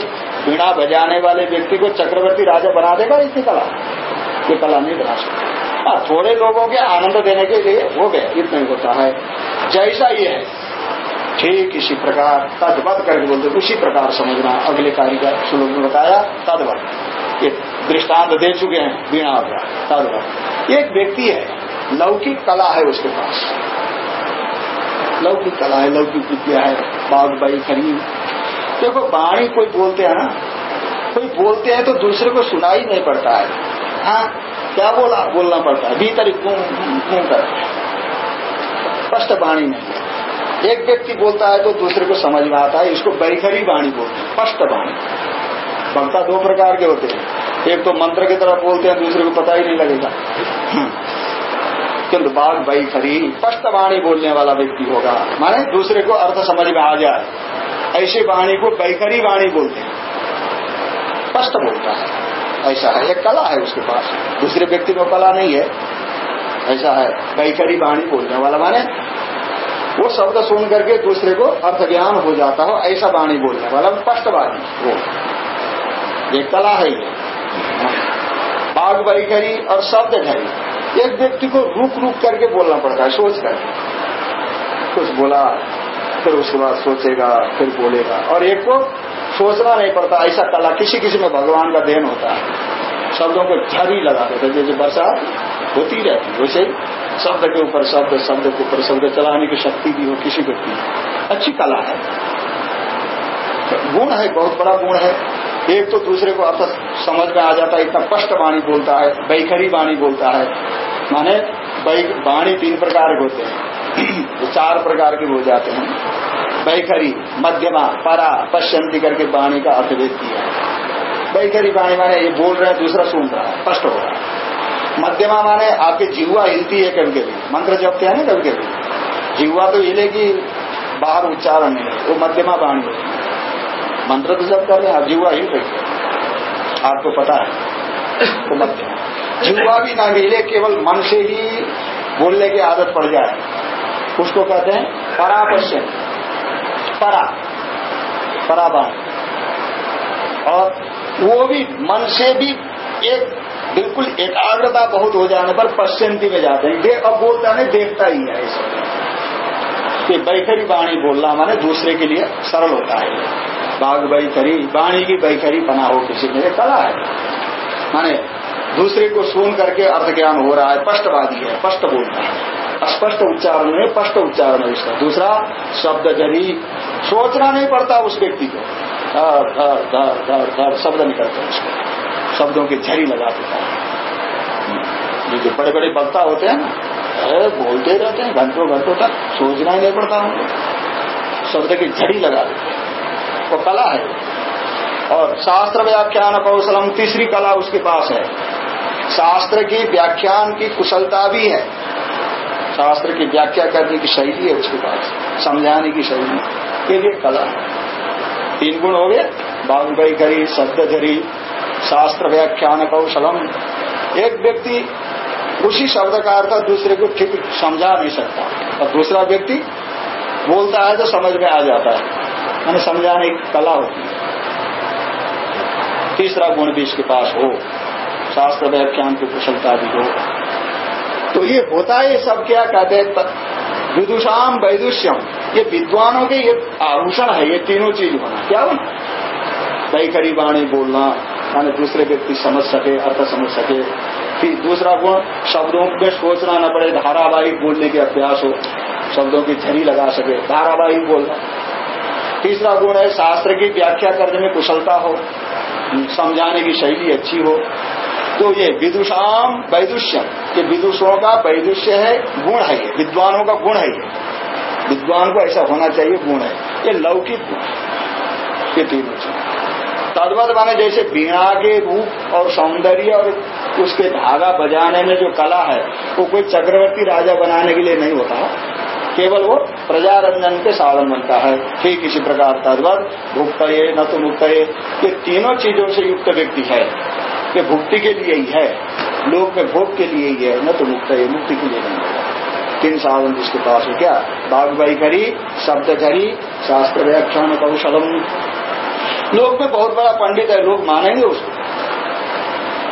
बीणा बजाने वाले व्यक्ति को चक्रवर्ती राजा बना देगा इतनी कला। ये कला नहीं बना सकता। हाँ थोड़े लोगों के आनंद देने के लिए हो गए इतना ही होता है। जैसा ये है, ठीक इसी प्रकार, तदवत करके बोलते, उसी प्रकार समझना। अगले कार्य का श्लोक में बताया, तदवत। ये दृष्टांत दे चुके हैं बीणा का तदवत। एक व्यक्ति है, लौकिक कला है उसके पास। लौकिक कला है, लौकिक विद्या है, बाग, बाई खरीद देखो वाणी कोई बोलते हैं ना, कोई बोलते हैं तो दूसरे को सुनाई नहीं पड़ता है। हाँ क्या बोला? बोलना पड़ता है। भीतर घूम कर। स्पष्ट वाणी नहीं एक व्यक्ति बोलता है तो दूसरे को समझ में आता है, इसको बैखरी वाणी बोलते हैं। स्पष्ट वाणी वक्ता दो प्रकार के होते हैं। एक तो मंत्र की तरह बोलते हैं, दूसरे को पता ही नहीं लगेगा। किंतु बाघ बैखरी, स्पष्ट वाणी बोलने वाला व्यक्ति होगा। माने दूसरे को अर्थ समझ में आ जाए ऐसी वाणी को बैखरी वाणी बोलते हैं। स्पष्ट बोलता है। ऐसा है। एक कला है उसके पास। दूसरे व्यक्ति को कला नहीं है। ऐसा है। बैखरी वाणी बोलने वाला माने, वो शब्द सुन करके दूसरे को अर्थ ज्ञान हो जाता हो, ऐसा वाणी बोलने वाला। स्पष्ट वाणी, वो। ये कला है ये। बाघ बैखरी और शब्द झरी एक व्यक्ति को रुक रुक करके बोलना पड़ता है, सोच कर कुछ बोला फिर उसके बाद सोचेगा, फिर बोलेगा। और एक को सोचना नहीं पड़ता, ऐसा कला किसी किसी में भगवान का देन होता है। शब्दों को झरी लगा देते जैसे बरसात होती रहती है, वैसे शब्द के ऊपर शब्द शब्द के ऊपर शब्द चलाने की शक्ति भी हो किसी व्यक्ति अच्छी कला है। गुण है, बहुत बड़ा गुण है। एक तो दूसरे को अर्थ समझ में आ जाता है, इतना स्पष्ट वाणी बोलता है, बैखरी वाणी बोलता है। माने वाणी तीन प्रकार के होते हैं। तो चार प्रकार के हो जाते हैं। बैखरी, मध्यमा, परा पश्चंती करके वाणी का अर्थ वेद किया। बैखरी वाणी माने ये बोल रहे हैं, दूसरा सुन रहा है, स्पष्ट हो रहा है। मध्यमा माने आपकी जीवा हिलती है कभी कभी। मंत्र जपते हैं ना कभी कभी। जीवा तो हिलेगी बाहर उच्चारण नहीं वो मध्यमा वाणी होती है। मंत्र तो जब कर रहे हैं, आप जीवा हिल रही है। आपको पता है तो मध्यमा। जीवा भी ना हिले, केवल मन से ही बोलने की आदत पड़ जाए। उसको कहते हैं परापश्य। परा। पराबाण और वो भी मन से भी एक, बिल्कुल एकाग्रता बहुत हो जाने पर पश्चिंती में जाते हैं। देख अब बोलता नहीं देखता ही है इस कि बैखरी वाणी बोलना माने दूसरे के लिए सरल होता है। बाघ बैखरी, वाणी की बैखरी बना हो किसी में कला है। माने दूसरे को सुन करके अर्थ ज्ञान हो रहा है स्पष्टवादी है स्पष्ट बोलता है। स्पष्ट उच्चारण में स्पष्ट उच्चारण है इसका। दूसरा, शब्द जरी। सोचना नहीं पड़ता उस व्यक्ति को। शब्द निकलते हैं उसको। शब्दों की झरी लगा देता है। जो बड़े बड़े वक्ता होते हैं ना बोलते रहते हैं, घंटों घंटों तक सोचना ही नहीं पड़ता उनको। शब्द की झड़ी लगा देते हैं। वो कला है। और शास्त्र व्याख्यान कौशलम तीसरी कला उसके पास है। शास्त्र की व्याख्यान की कुशलता भी है। शास्त्र की व्याख्या करने की शैली है उसके पास, समझाने की शैली ये भी कला तीन गुण हो गए बागुबाई करी, शब्द धरी, शास्त्र व्याख्यान कौशलम। एक व्यक्ति उसी शब्द का अर्थ दूसरे को ठीक समझा नहीं सकता। और दूसरा व्यक्ति बोलता है तो समझ में आ जाता है। मैंने समझाने की कला होती है। तीसरा गुण भी इसके पास हो। शास्त्र व्याख्यान की कुशलता भी हो। तो ये होता है सब क्या कहते हैं? विदुषाम वैदुष्यम ये विद्वानों के ये आभूषण है, ये तीनों चीज़ होना। क्या होना बैखरी वाणी बोलना माने दूसरे व्यक्ति समझ सके, अर्थ समझ सके। फिर दूसरा गुण, शब्दों में सोचना न पड़े, धारावाहिक बोलने के अभ्यास हो। शब्दों की झरी लगा सके, धारावाहिक बोलना। तीसरा गुण है, शास्त्र की व्याख्या करने में कुशलता हो, समझाने की शैली अच्छी हो। तो ये विदुषाम वैदुष्यम, ये विदुषों का वैदुष्य है, गुण है ये, विद्वानों का गुण है ये। विद्वान को ऐसा होना चाहिए, गुण है। ये लौकिक गुण ये तीनों तद्वत माने जैसे बीणा के रूप और सौंदर्य और उसके धागा बजाने में जो कला है, वो कोई चक्रवर्ती राजा बनाने के लिए नहीं होता। केवल वो प्रजारंजन के साधन बनता है। ठीक इसी प्रकार तद्वत भुक्त न तो मुक्त ये ये तीनों चीज़ों से युक्त व्यक्ति है। ये भुक्ति के लिए ही है। लोक में भोग के लिए ही है। न तो मुक्त है मुक्ति के लिए नहीं होगा तीन साधन जिसके पास हो क्या? बागबाई करी, शब्द करी, शास्त्र व्याख्यान कौशलम। लोग में बहुत बड़ा पंडित है, लोग मानेंगे उसको।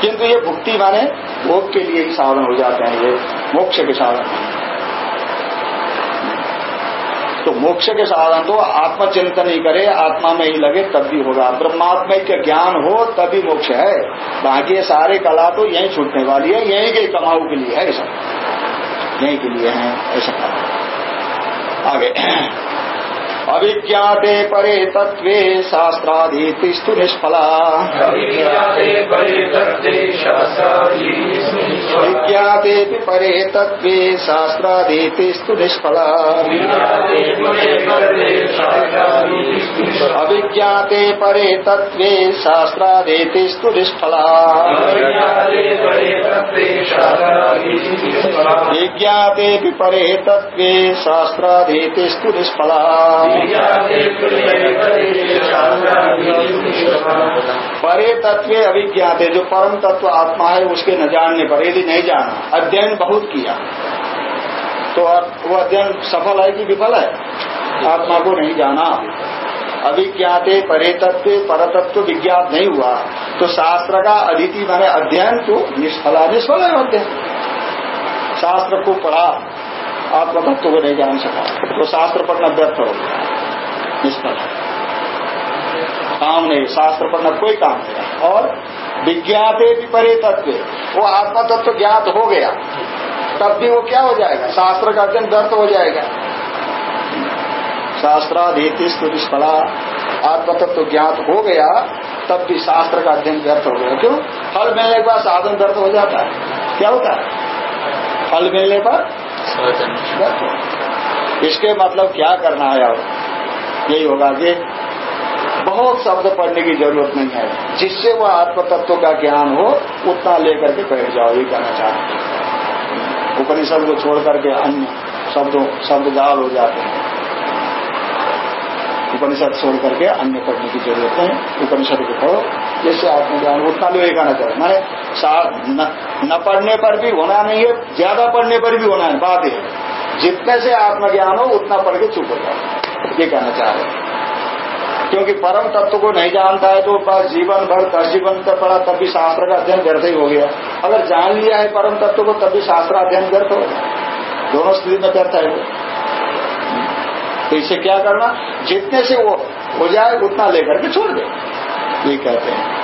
किंतु ये भुक्ति माने भोग के लिए ही साधन हो जाते हैं, ये मोक्ष के साधन। तो मोक्ष के साधन तो आत्मचिंतन ही करे, आत्मा में ही लगे, तब भी होगा। ब्रह्मात्मा के ज्ञान हो, तभी मोक्ष है। बाकी सारे कला तो यही छूटने वाली है, यही के कमाऊ के लिए है ऐसा यही के लिए है, ऐसा आगे। अविज्ञाते परे तत्वे शास्त्राधीतिस्तु निष्फला। विज्ञाते परे तत्वे शास्त्राधीतिस्तु निष्फला अविज्ञाते परे तत्वे शास्त्राधीतिस्तु निष्फला विज्ञाते परे तत्वे शास्त्राधीतिस्तु निष्फला परे तत्व अभिज्ञाते जो परम तत्व आत्मा है, उसके न जानने पर। यदि नहीं जाना। अध्ययन बहुत किया। तो वो अध्ययन सफल है कि विफल है? आत्मा को नहीं जाना अभी। अभिज्ञाते परे तत्व परतत्व विज्ञात नहीं हुआ। तो शास्त्र का अदिति माने अध्ययन तो निष्फला, निष्फल है अध्ययन। शास्त्र को पढ़ा आत्म तत्व को नहीं जान सका। तो शास्त्र पढ़ना व्यर्थ हो गया। निष्फल काम नहीं शास्त्र पढ़ना कोई काम नहीं। और विज्ञाते भी परे तत्व वो आत्मा तत्व ज्ञात हो गया तब भी वो क्या हो जाएगा? शास्त्र का अध्ययन व्यर्थ हो जाएगा। शास्त्राधीतिस निष्फला आत्म तत्व ज्ञात हो गया तब भी शास्त्र का अध्ययन व्यर्थ हो गया। क्यों? फल मिलने के बाद साधन व्यर्थ हो जाता है। क्या होता है? फल मिलने पर साधन। इसके मतलब क्या करना है अब? यही होगा कि बहुत शब्द पढ़ने की ज़रूरत नहीं है। जिससे वह आत्म तत्व का ज्ञान हो, उतना लेकर के बैठ जाओ, ये कहना चाहते उपनिषद को छोड़ करके अन्य शब्दों शब्द जाल हो जाते हैं। उपनिषद छोड़ करके अन्य पढ़ने की ज़रूरत नहीं। उपनिषद को पढ़ो, जिससे आत्मज्ञान उतना वही कहना चाहिए मैंने न पढ़ने पर भी होना नहीं है, ज़्यादा पढ़ने पर भी होना है, बात है। जितने से आत्मज्ञान हो, उतना पढ़ के चुप हो जाओ। ये कहना चाह रहे क्योंकि परम तत्व को नहीं जानता है तो बस जीवन भर दस जीवन तक पड़ा तब भी शास्त्र का अध्ययन व्यर्थ ही हो गया। अगर जान लिया है परम तत्व को, तब भी शास्त्र अध्ययन व्यर्थ हो दोनों स्थिति में व्यर्थ है। तो इसे क्या करना? जितने से वो हो जाए, उतना लेकर के छोड़ दे। ये कहते हैं।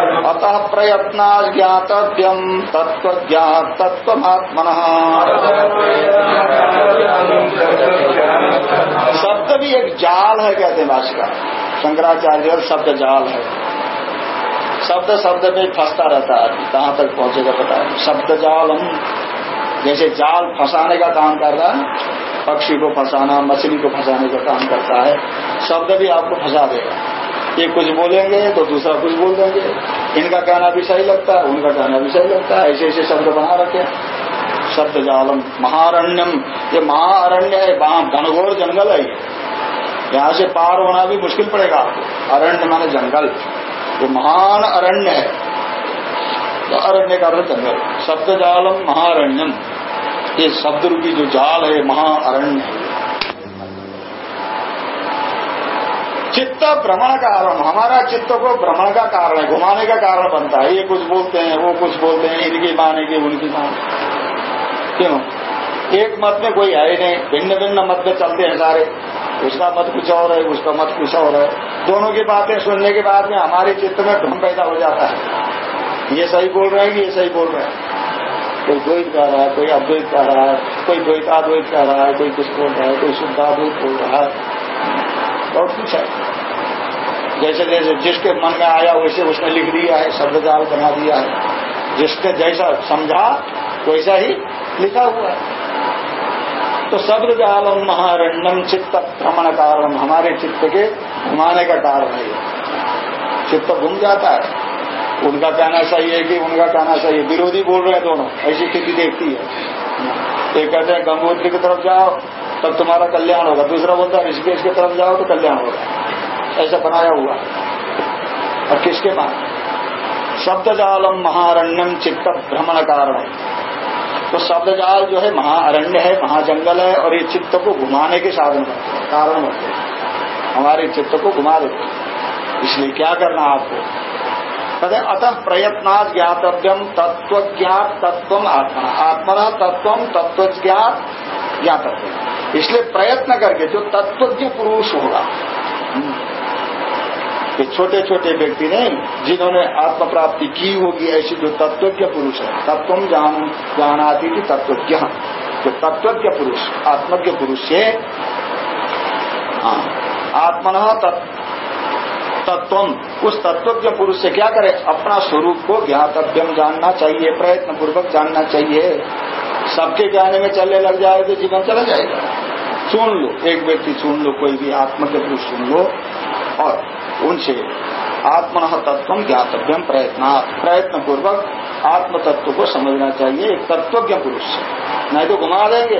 कारण प्रयत्ना ज्ञातव्यम तत्व ज्ञातत्वत्मन शब्द भी एक जाल है, कहते हैं भाषिका शंकराचार्य, शब्द जाल है। शब्द शब्द में फंसता रहता है कहाँ तक पहुंचेगा पता है? शब्द जाल हम जैसे जाल फंसाने का काम कर रहा है, पक्षी को फंसाना, मछली को फंसाने का काम करता है, शब्द भी आपको फंसा देगा। ये कुछ बोलेंगे तो दूसरा कुछ बोल देंगे। इनका कहना भी सही लगता है, उनका कहना भी सही लगता है। ऐसे ऐसे शब्द बना रखे। शब्द जालम, महारण्यम। ये महाअरण्य है वहाँ घनघोर जंगल है ये। यहाँ से पार होना भी मुश्किल पड़ेगा आपको। अरण्य माने जंगल। ये महान अरण्य है। तो अरण्य का अर्थ जंगल। शब्द जालम, महारण्यम। ये शब्द रूपी जो जाल है महाअरण्य है। चित्त भ्रमण कारण हमारा चित्त को भ्रमण का कारण है, घुमाने का कारण बनता है। ये कुछ बोलते हैं, वो कुछ बोलते हैं, इनकी मानेंगे उनकी माने क्यों? एक मत में कोई है ही नहीं। भिन्न भिन्न मत में चलते हैं सारे। उसका मत कुछ और है, उसका मत कुछ और है। दोनों की बातें सुनने के बाद में हमारे चित्त में भ्रम पैदा हो जाता है। ये सही बोल रहे हैं कि ये सही बोल रहे हैं? कोई द्वैत कह रहा है, कोई अद्वैत कह रहा है, कोई द्वैताद्वैत कह रहा है, कोई कुछ बोल रहा है, कोई शुद्धाद्वैत बोल रहा है। बहुत कुछ है। जैसे जैसे जिसके मन में आया, वैसे उसने लिख दिया है शब्द जाल बना दिया है। जिसने जैसा समझा, वैसा ही लिखा हुआ है। तो शब्द जालम महारण्यम चित्त भ्रमण कारण। हमारे चित्त के घुमाने का कारण है चित्त घूम जाता है। उनका कहना सही है कि उनका कहना सही है। विरोधी बोल रहे हैं दोनों। ऐसी स्थिति देखती है। एक कहते हैं, गंगोत्री की तरफ़ जाओ, तब तुम्हारा कल्याण होगा। दूसरा बोलता है, ऋषिकेश की तरफ़ जाओ तो कल्याण होगा। ऐसा बनाया हुआ और किसके पास? शब्द जालम महारण्यम चित्त भ्रमण कारण। तो शब्द जाल जो है, महाअरण्य है, महाजंगल है, और ये चित्त को घुमाने के साधन कारण बनते हमारे चित्त को घुमा देते इसलिए क्या करना आपको? कहते अतः प्रयत्नात् ज्ञातव्यम तत्व ज्ञात तत्व आत्मा आत्मना तत्व तत्व ज्ञात ज्ञातव्य इसलिए प्रयत्न करके जो तत्वज्ञ पुरुष होगा ये छोटे छोटे व्यक्ति ने जिन्होंने आत्म प्राप्ति की होगी ऐसी जो तत्वज्ञ पुरुष है तत्व जान जानाती थी तत्वज्ञ जो तत्वज्ञ पुरुष आत्मज्ञ पुरुष से हाँ, आत्मन तत्व उस तत्वज्ञ पुरुष से क्या करे? अपना स्वरूप को ज्ञातव्यम जानना चाहिए प्रयत्न पूर्वक जानना चाहिए। सबके जाने में चलने लग जाए तो जीवन चला जाएगा। सुन लो, एक व्यक्ति सुन लो, कोई भी आत्म के पुरुष सुन लो, और उनसे आत्मन तत्व ज्ञातव्यम प्रयत्न प्रयत्न पूर्वक आत्म तत्व को समझना चाहिए, एक तत्वज्ञ पुरुष से। नहीं तो घुमा देंगे।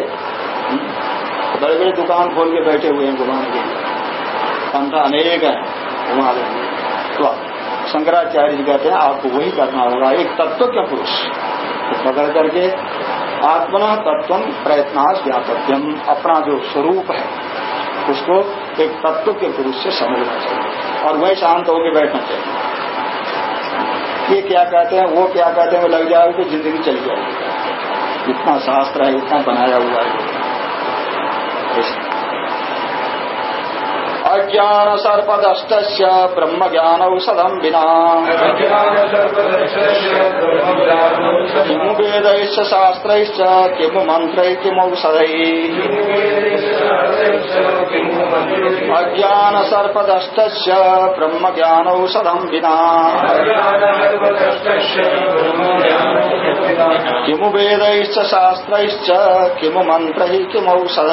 बड़े बड़े दुकान खोल के बैठे हुए हैं घुमाने के लिए। पंथा अनेक है। घुमा देंगे तो शंकराचार्य जी कहते हैं, आपको वही करना होगा, एक तत्व क्या पुरुष। तो पकड़ करके आत्मना तत्व प्रयत्नाश व्यापत्यम अपना जो स्वरूप है, उसको एक तत्व के पुरुष से समझना चाहिए। और वही शांत होकर बैठना चाहिए। ये क्या कहते हैं, वो क्या कहते हैं, वो लग जाएगी तो ज़िंदगी चली जाएगी इतना शास्त्र है, इतना बनाया हुआ है। अज्ञान सर्पदष्ट ब्रह्म ज्ञान औषधम बिना किमु वेद शास्त्र किमु मंत्र किमौषध अज्ञान सर्पदष्ट ब्रह्म ज्ञान औषधम बिना किमु वेद शास्त्र किमु मंत्र किमौषध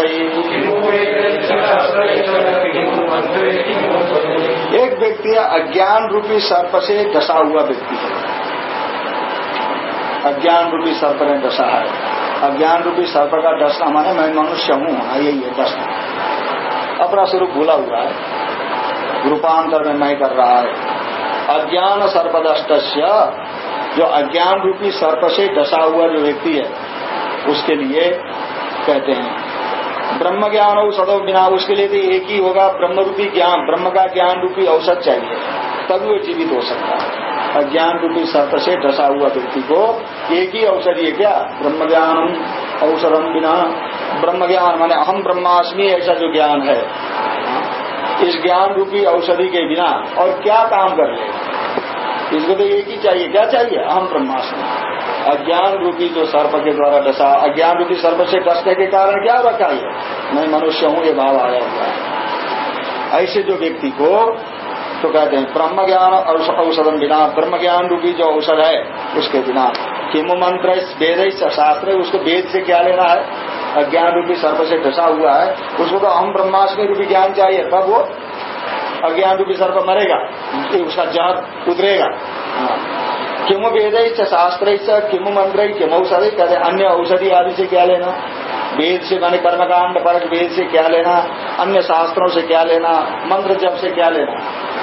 एक व्यक्ति अज्ञान रूपी सर्प से डसा हुआ व्यक्ति है। अज्ञान रूपी सर्प ने डसा है। अज्ञान रूपी सर्प का डसना माने मैं मनुष्य हूँ हाँ, यही है डसना अपना स्वरूप भूला हुआ है। रूपांतर में मैं कर रहा है। अज्ञान सर्पदष्ट जो अज्ञान रूपी सर्प से डसा हुआ जो व्यक्ति है उसके लिए कहते हैं ब्रह्म ज्ञान औषधो बिना उसके लिए तो एक ही होगा ब्रह्म रूपी ज्ञान। ब्रह्म का ज्ञान रूपी औषध चाहिए तभी वो जीवित हो सकता है। और ज्ञान रूपी सर्प से ढसा हुआ व्यक्ति को एक ही औषधि है क्या? ब्रह्म ज्ञान औषधम बिना। ब्रह्म ज्ञान माने अहम ब्रह्माष्टमी ऐसा जो ज्ञान है। इस ज्ञान रूपी औषधि के बिना और क्या काम कर ले? इसको तो एक ही चाहिए। क्या चाहिए? अहम ब्रह्माष्टमी अज्ञान रूपी जो सर्प के द्वारा डसा। अज्ञान रूपी सर्प से डसने के कारण क्या रखा है मैं मनुष्य हूँ, ये भाव आया हुआ है। ऐसे जो व्यक्ति को तो कहते हैं ब्रह्म ज्ञान औषधम बिना ब्रह्म ज्ञान रूपी जो औषध है, उसके बिना। किम मंत्र वेद शास्त्र, उसको वेद से क्या लेना है? अज्ञान रूपी सर्प से डसा हुआ है, उसको तो हम ब्रह्माष्टमी रूपी ज्ञान चाहिए। तब वो अज्ञान रूपी सर्प मरेगा उसका जहर उतरेगा। किम वेद शास्त्र किम मंत्र किम औषधि कहते अन्य औषधि आदि से क्या लेना? वेद से मैंने कर्मकांड परक वेद से क्या लेना? अन्य शास्त्रों से क्या लेना? मंत्र जप से क्या लेना?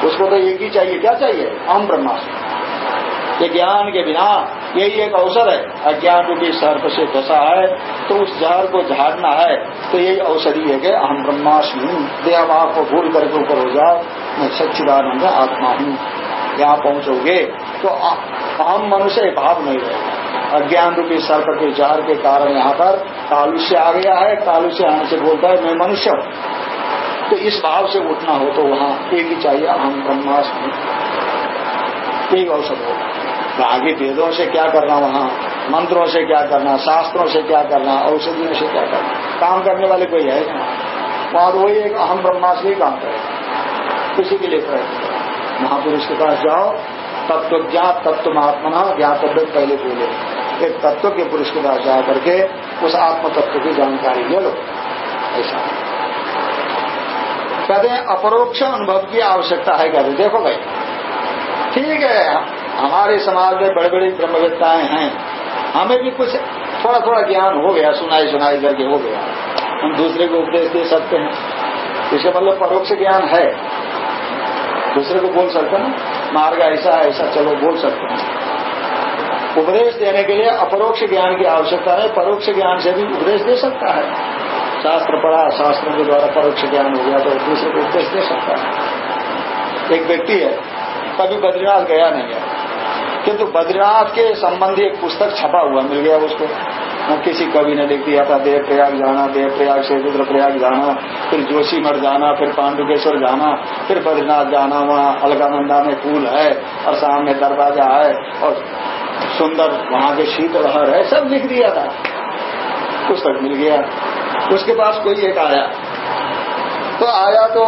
उसको तो एक ही चाहिए, क्या चाहिए? अहम ब्रह्मास्त्र। ये ज्ञान के बिना यही एक अवसर है। अज्ञान रूपी सर्प से दशा है तो उस जहर को झाड़ना है तो यही औषधि है कि अहम ब्रह्मास्मि देहभाव को भूल करके ऊपर हो जाओ, मैं सच्चिदानंद आत्मा हूँ। यहाँ पहुंचोगे तो अहम मनुष्य भाव नहीं रहेगा अज्ञान रूपी सर्प के जहर के कारण यहाँ पर कालुष्य आ गया है, कालुष्य आने से बोलता है, मैं मनुष्य हूँ। तो इस भाव से उठना हो तो वहाँ एक ही चाहिए अहम ब्रह्मास्मि एक अवसर होगा। आगे वेदों से क्या करना वहाँ? मंत्रों से क्या करना? शास्त्रों से क्या करना? औषधियों से क्या करना? काम करने वाले कोई है तो वही एक अहम ब्रह्मास्मि काम करेगा। किसी के लिए प्रयत्न महापुरुष के पास जाओ, तत्व ज्ञात तत्व महात्मा ज्ञातव्य पहले बोले। एक तत्व के पुरुष के पास जा करके उस आत्म तत्व की जानकारी ले लो। ऐसा। कहते हैं, अपरोक्ष अनुभव की आवश्यकता है कहते देखो भाई। ठीक है। हमारे समाज में बड़े बड़े ब्रह्मवेत्ताएँ हैं। हमें भी कुछ थोड़ा थोड़ा ज्ञान हो गया सुनाई सुनाई करके हो गया। हम दूसरे को उपदेश दे सकते हैं। इसका मतलब परोक्ष ज्ञान है। दूसरे को बोल सकते हैं मार्ग ऐसा ऐसा, चलो, बोल सकते हैं। उपदेश देने के लिए अपरोक्ष ज्ञान की आवश्यकता है परोक्ष ज्ञान से भी उपदेश दे सकता है। शास्त्र पढ़ा, शास्त्रों के द्वारा परोक्ष ज्ञान हो गया तो दूसरे को उपदेश दे सकता है। एक व्यक्ति है कभी बद्रीनाथ गया नहीं है। किंतु बद्रीनाथ के संबंधी एक पुस्तक छपा हुआ, मिल गया उसको। न किसी कवि ने लिख दिया था देव प्रयाग जाना देव प्रयाग से रुद्र प्रयाग जाना, फिर जोशी मठ जाना, फिर पांडुकेश्वर जाना, फिर बद्रीनाथ जाना, वहाँ अलगानंदा में पुल है और सामने दरवाज़ा है और सुंदर वहाँ के शीतलहर है, सब लिख दिया था। पुस्तक मिल गया। उसके पास कोई एक आया। तो आया तो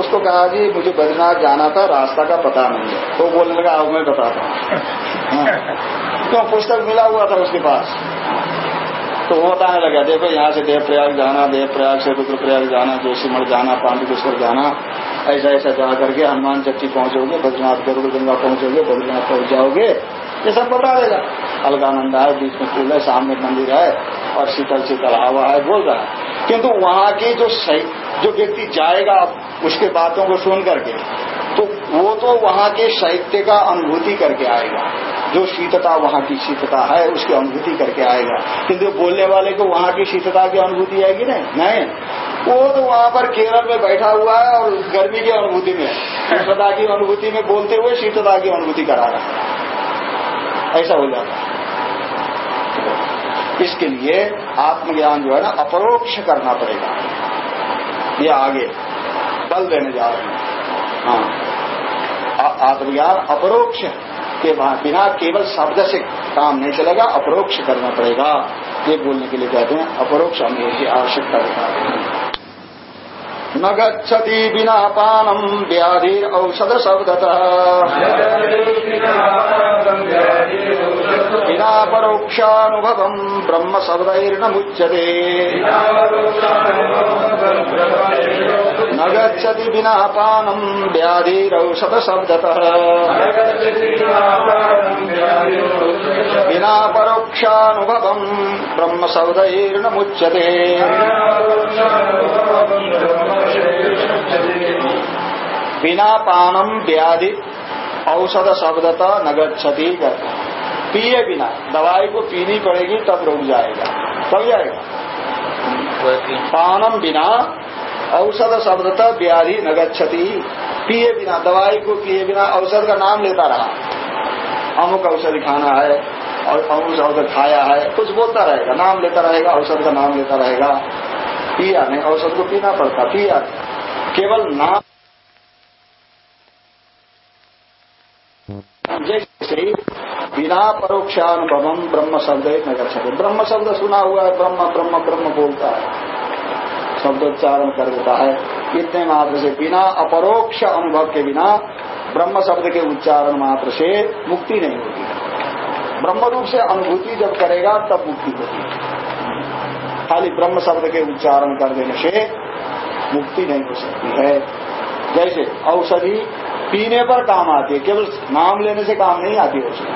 उसको कहा जी मुझे बद्रीनाथ जाना था, रास्ता का पता नहीं है। तो बोलने लगा मैं बताता हूँ। हाँ। तो पुस्तक मिला हुआ था उसके पास। तो वो बताने लगा, देखो, यहाँ से देव प्रयाग जाना देव प्रयाग से रुद्रप्रयाग जाना, जोशीमठ जाना, पांडुकेश्वर जाना, ऐसा ऐसा जा करके हनुमान चट्टी पहुंचोगे, बद्रीनाथ गरुड़ गंगा पहुंचोगे, बद्रीनाथ पहुँच जाओगे, ये सब बता देगा। अलगानंदा है बीच में पुल है, सामने मंदिर है और शीतल शीतल हवा है, बोल रहा है। किंतु वहाँ की जो जो व्यक्ति जाएगा उसके बातों को सुन करके तो वो तो वहाँ के साहित्य का अनुभूति करके आएगा। जो शीतता वहाँ की शीतता है, उसकी अनुभूति करके आएगा। किंतु बोलने वाले को वहाँ की शीतता की अनुभूति आएगी नहीं? नहीं। वो तो वहाँ पर केरल में बैठा हुआ है और गर्मी की अनुभूति में शीतता की अनुभूति में बोलते हुए शीतता की अनुभूति करा रहा है। ऐसा हो जाता है। इसके लिए आत्मज्ञान जो है ना, अपरोक्ष करना पड़ेगा। ये आगे। बल देने जा रहे हैं। हाँ। आत्मज्ञान अपरोक्ष के बिना केवल शब्द से काम नहीं चलेगा, अपरोक्ष करना पड़ेगा। ये बोलने के लिए कहते हैं, अपरोक्ष अनुभव की आवश्यकता बता न गच्छति बिना पानम व्याधि औषध शब्दतः। विना परोक्षानुभवम् ब्रह्म शब्दैर्न मुच्यते न गच्छति विना पानम् व्याधिरौषध शब्दतः विना परोक्षानुभवम् ब्रह्म शब्दैर्न मुच्यते पिए बिना दवाई को पीनी पड़ेगी तब रुक जाएगा। तब जाएगा। पानम बिना औषध शब्दता व्याधि नगछती पिए बिना दवाई को पिए बिना औषध का नाम लेता रहा। अमुक औषधि खाना है और अमुक औषध खाया है कुछ बोलता रहेगा। नाम लेता रहेगा औषध का नाम लेता रहेगा। पिया नहीं औषध को पीना पड़ता पिया। केवल नाम जैसे बिना परोक्षानुभव ब्रह्म शब्द न कर सकते ब्रह्म शब्द सुना हुआ है, ब्रह्म ब्रह्म ब्रह्म बोलता है। शब्दोच्चारण कर देता है। इतने मात्र से बिना अपरोक्ष अनुभव के बिना ब्रह्म शब्द के उच्चारण मात्र से मुक्ति नहीं होती। ब्रह्म रूप से अनुभूति जब करेगा, तब मुक्ति होती खाली ब्रह्म शब्द के उच्चारण कर देने से मुक्ति नहीं हो सकती है। जैसे औषधि पीने पर काम आती है, केवल नाम लेने से काम नहीं आती उसमें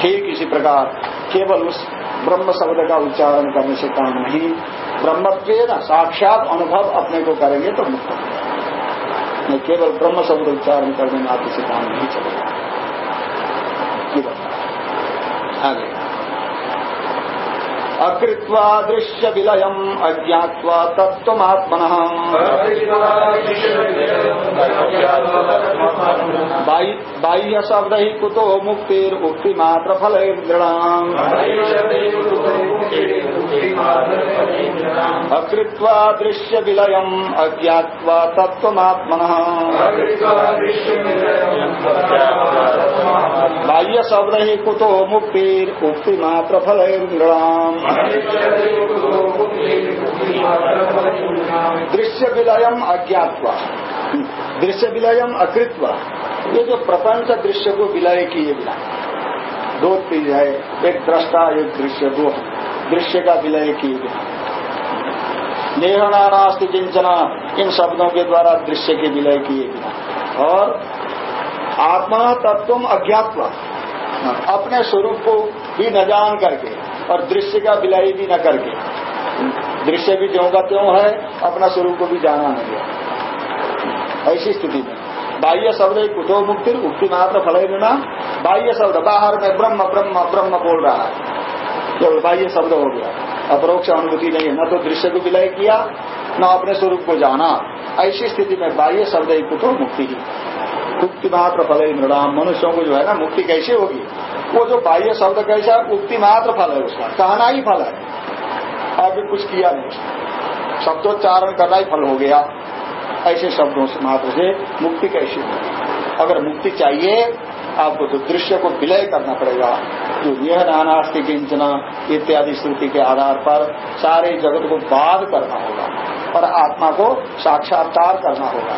ठीक इसी प्रकार, केवल उस ब्रह्म शब्द का उच्चारण करने से काम नहीं ब्रह्मत्व साक्षात अनुभव अपने को करेंगे तो मुक्त नहीं केवल ब्रह्म शब्द उच्चारण करने में आप से काम नहीं चलेगा आगे। अकृत्वा दृश्य विलयम अज्ञात्वा तत्वत्मन बाह्य शब्द ही कुतो मुक्तिर उक्ति मात्र फल अकृत्वा दृश्य विलयम अज्ञात्वा तत्वत्मन बाह्य शब्द ही कुतो मुक्तिर, उक्ति मात्र फल दृश्य विलयम अज्ञातवा। दृश्य विलयम अकृत्वा। ये जो प्रपंच दृश्य को विलय किए बिना। दो चीज़ है, एक दृष्टा, एक दृश्य दो दृश्य का विलय किए बिना। नेहनानास्ति चिंचना इन शब्दों के द्वारा दृश्य के विलय किए बिना। और आत्मा तत्व अज्ञात्व अपने स्वरूप को भी न जान करके और दृश्य का विलय भी न करके। दृश्य भी ज्यो का त्यों है, अपना स्वरूप को भी जाना नहीं है। ऐसी स्थिति में। बाह्य शब्द कुतो मुक्ति मुक्ति मात्र फल बाह्य शब्द, बाहर में ब्रह्म ब्रह्म ब्रह्म बोल रहा है। जब बाह्य शब्द हो गया। अपरोक्ष अनुभूति नहीं है। न तो दृश्य को विलय किया, न अपने स्वरूप को जाना। ऐसी स्थिति में बाह्य शब्द कुतो मुक्ति मुक्ति मात्र फल है मृणाम मनुष्यों को जो है ना, मुक्ति कैसे होगी? वो जो बाह्य शब्द कैसा मुक्ति मात्र फल है उसका। कहना ही फल है। आगे कुछ किया नहीं शब्दोच्चारण करना ही फल हो गया। ऐसे शब्दों से मात्र से मुक्ति कैसे होगी? अगर मुक्ति चाहिए, आपको तो दृश्य को विलय करना पड़ेगा। जो यह नानास्ति किंचना, इत्यादि श्रुति के आधार पर सारे जगत को बाध करना होगा। और आत्मा को साक्षात्कार करना होगा।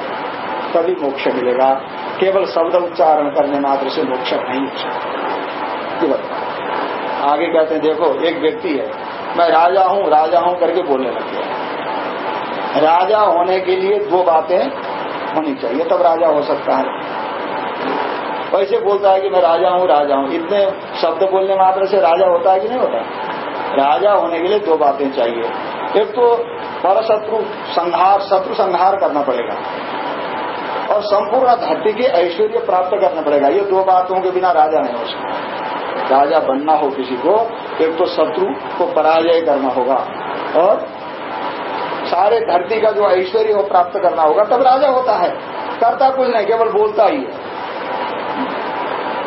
तभी मोक्ष मिलेगा। केवल शब्द उच्चारण करने मात्र से मोक्ष नहीं हो सकता। आगे कहते हैं, देखो, एक व्यक्ति है। मैं राजा हूँ राजा हूँ करके बोलने लग गया। राजा होने के लिए दो बातें होनी चाहिए, तब राजा हो सकता है। वैसे बोलता है कि मैं राजा हूँ राजा हूँ। इतने शब्द बोलने मात्र से राजा होता है कि नहीं होता? राजा होने के लिए दो बातें चाहिए। एक तो पर शत्रु, संहार शत्रु संहार करना पड़ेगा। और संपूर्ण धरती के ऐश्वर्य प्राप्त करना पड़ेगा। ये दो बातों के बिना राजा नहीं हो सकता। राजा बनना हो किसी को, एक तो शत्रु को पराजय करना होगा और सारे धरती का जो ऐश्वर्य वो प्राप्त करना होगा। तब राजा होता है। करता कुछ नहीं, केवल बोलता ही है।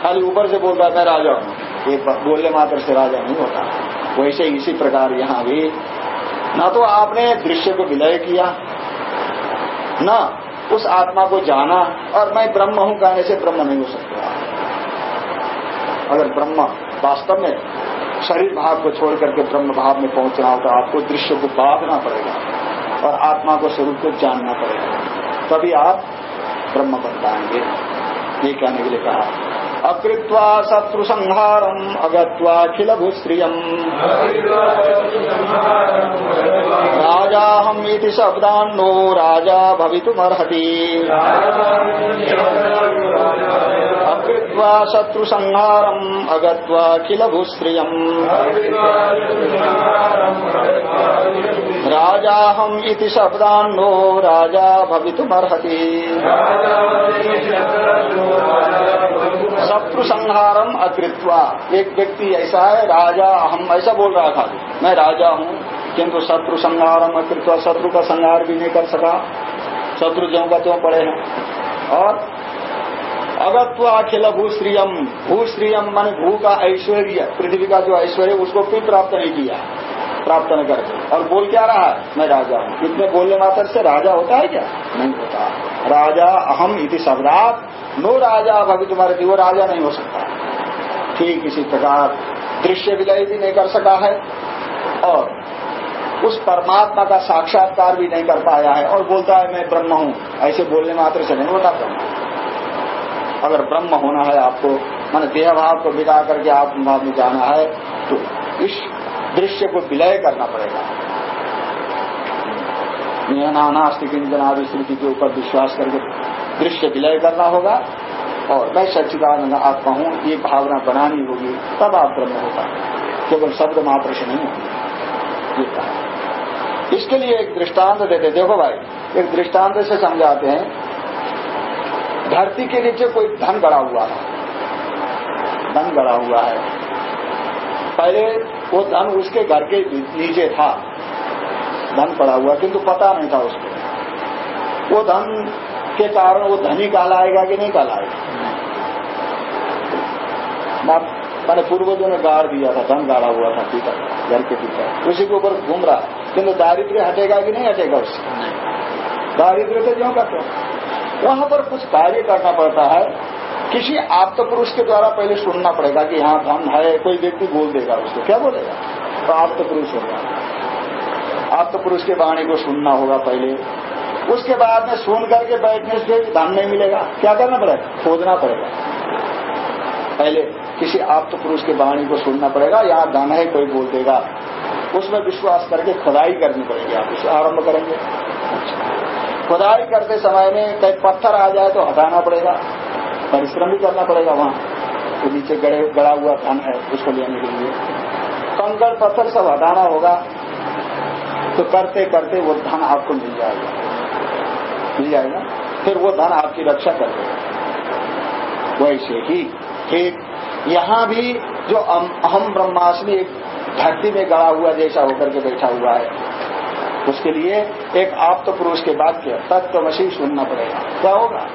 खाली ऊपर से बोलता है मैं राजा हूँ। ये बोलने मात्र से राजा नहीं होता। वैसे इसी प्रकार यहाँ भी। न तो आपने दृश्य को विलय किया, न उस आत्मा को जाना और मैं ब्रह्म हूँ कहने से ब्रह्म नहीं हो सकता। अगर ब्रह्म वास्तव में शरीर भाव को छोड़ करके ब्रह्म भाव में पहुँचना हो तो आपको दृश्य को बांधना पड़ेगा और आत्मा को स्वरूप को जानना पड़ेगा। तभी आप ब्रह्म बन पाएँगे। ये कहने के लिए कहा अकृत्वा शत्रु संहारम अगत्वाखिल भूश्रियम राजा हम इति शब्दान्नो राजा भवितुमर्हति। अकृत्वा शत्रु संहारम अगत्वाखिल भूश्रियम राजा हम इति शब्दान्नो राजा भवितुमर्हति। शत्रु संहारम अकृत्वा। एक व्यक्ति ऐसा है, राजा, हम ऐसा बोल रहा था। मैं राजा हूँ, किंतु शत्रु संहारम अकृत्वा, शत्रु का संहार भी नहीं कर सका। शत्रु ज्यो का त्यों पड़े हैं। और अगत्व अखिल भूश्रियम। भूश्रियम मन भू का ऐश्वर्य, पृथ्वी का जो ऐश्वर्य, उसको भी प्राप्त नहीं किया। प्राप्त न करके। और बोल क्या रहा है? मैं राजा हूँ। इतने बोलने मात्र से राजा होता है क्या? नहीं होता। राजा अहम इति शब्दात नो राजा भवि तुम्हारे वो राजा नहीं हो सकता। ठीक इसी प्रकार दृश्य विलय भी नहीं कर सका है और उस परमात्मा का साक्षात्कार भी नहीं कर पाया है और बोलता है, मैं ब्रह्म हूँ। ऐसे बोलने मात्र से नहीं होता ब्रह्म। अगर ब्रह्म होना है आपको, मान देह भाव को बिगा करके आप में जाना है तो इस दृश्य को विलय करना पड़ेगा। नानास्ति किंजन आदि स्मृति के ऊपर विश्वास करके दृश्य विलय करना होगा। और मैं सच्चिदानंद आत्मा हूँ, ये भावना बनानी होगी, तब आप ब्रह्म होगा केवल शब्द मात्र से नहीं होगी ये कहा इसके लिए एक दृष्टांत देते देखो भाई, एक दृष्टांत से समझाते हैं। धरती के नीचे कोई धन गड़ा हुआ है। धन गड़ा हुआ है। पहले वो धन उसके घर के नीचे था। धन पड़ा हुआ, किंतु पता नहीं था उसको। वो धन के कारण वो धनी कहलाएगा कि नहीं कहलाएगा? मैंने पूर्वजों ने गाड़ दिया था, धन गाड़ा हुआ था पीता, घर के पीछे उसी के ऊपर घूम रहा। किंतु दारिद्र्य हटेगा कि नहीं हटेगा उससे? दारिद्र्य तो क्यों करते वहाँ पर कुछ कार्य करना पड़ता है। किसी आप्त पुरुष के द्वारा पहले सुनना पड़ेगा कि हाँ धन है, कोई व्यक्ति बोल देगा उसको। क्या बोलेगा? तो आप्त पुरुष होगा। आप्त पुरुष के वाणी को सुनना होगा पहले। उसके बाद में सुन करके बैठने से धन नहीं मिलेगा। क्या करना पड़ेगा? खोदना पड़ेगा। पहले किसी आप्त पुरुष के वाणी को सुनना पड़ेगा यहाँ धन है कोई बोल देगा। उसमें विश्वास करके खुदाई करनी पड़ेगी। आप उसे आरंभ करेंगे। खुदाई करते समय में कहीं पत्थर आ जाए तो हटाना पड़ेगा। परिश्रम भी करना पड़ेगा वहाँ। तो नीचे गड़े गड़ा हुआ धन है, उसको लेने के लिए। कंकड़ पत्थर सब हटाना होगा। तो करते करते वो धन आपको मिल जाएगा। मिल जाएगा। फिर वो धन आपकी रक्षा कर देगा वैसे ही एक यहाँ भी जो अहम ब्रह्मास्मि एक धरती में गड़ा हुआ जैसा होकर के बैठा हुआ है, उसके लिए एक आप तो पुरुष के वाक्य तत्वमसी सुनना पड़ेगा। क्या होगा?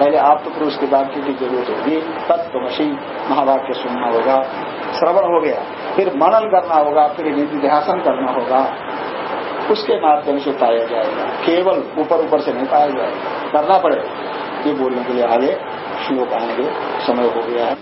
पहले आप तो पुरुष के वाक्य की ज़रूरत होगी। तत्वमसी महावाक्य सुनना होगा। श्रवण हो गया। फिर मनन करना होगा, फिर निधिध्यासन करना होगा। उसके माध्यम से पाया जाएगा। केवल ऊपर ऊपर से नहीं पाया जाएगा। करना पड़ेगा। ये बोलने के लिए आगे श्लोक आएँगे। समय हो गया है।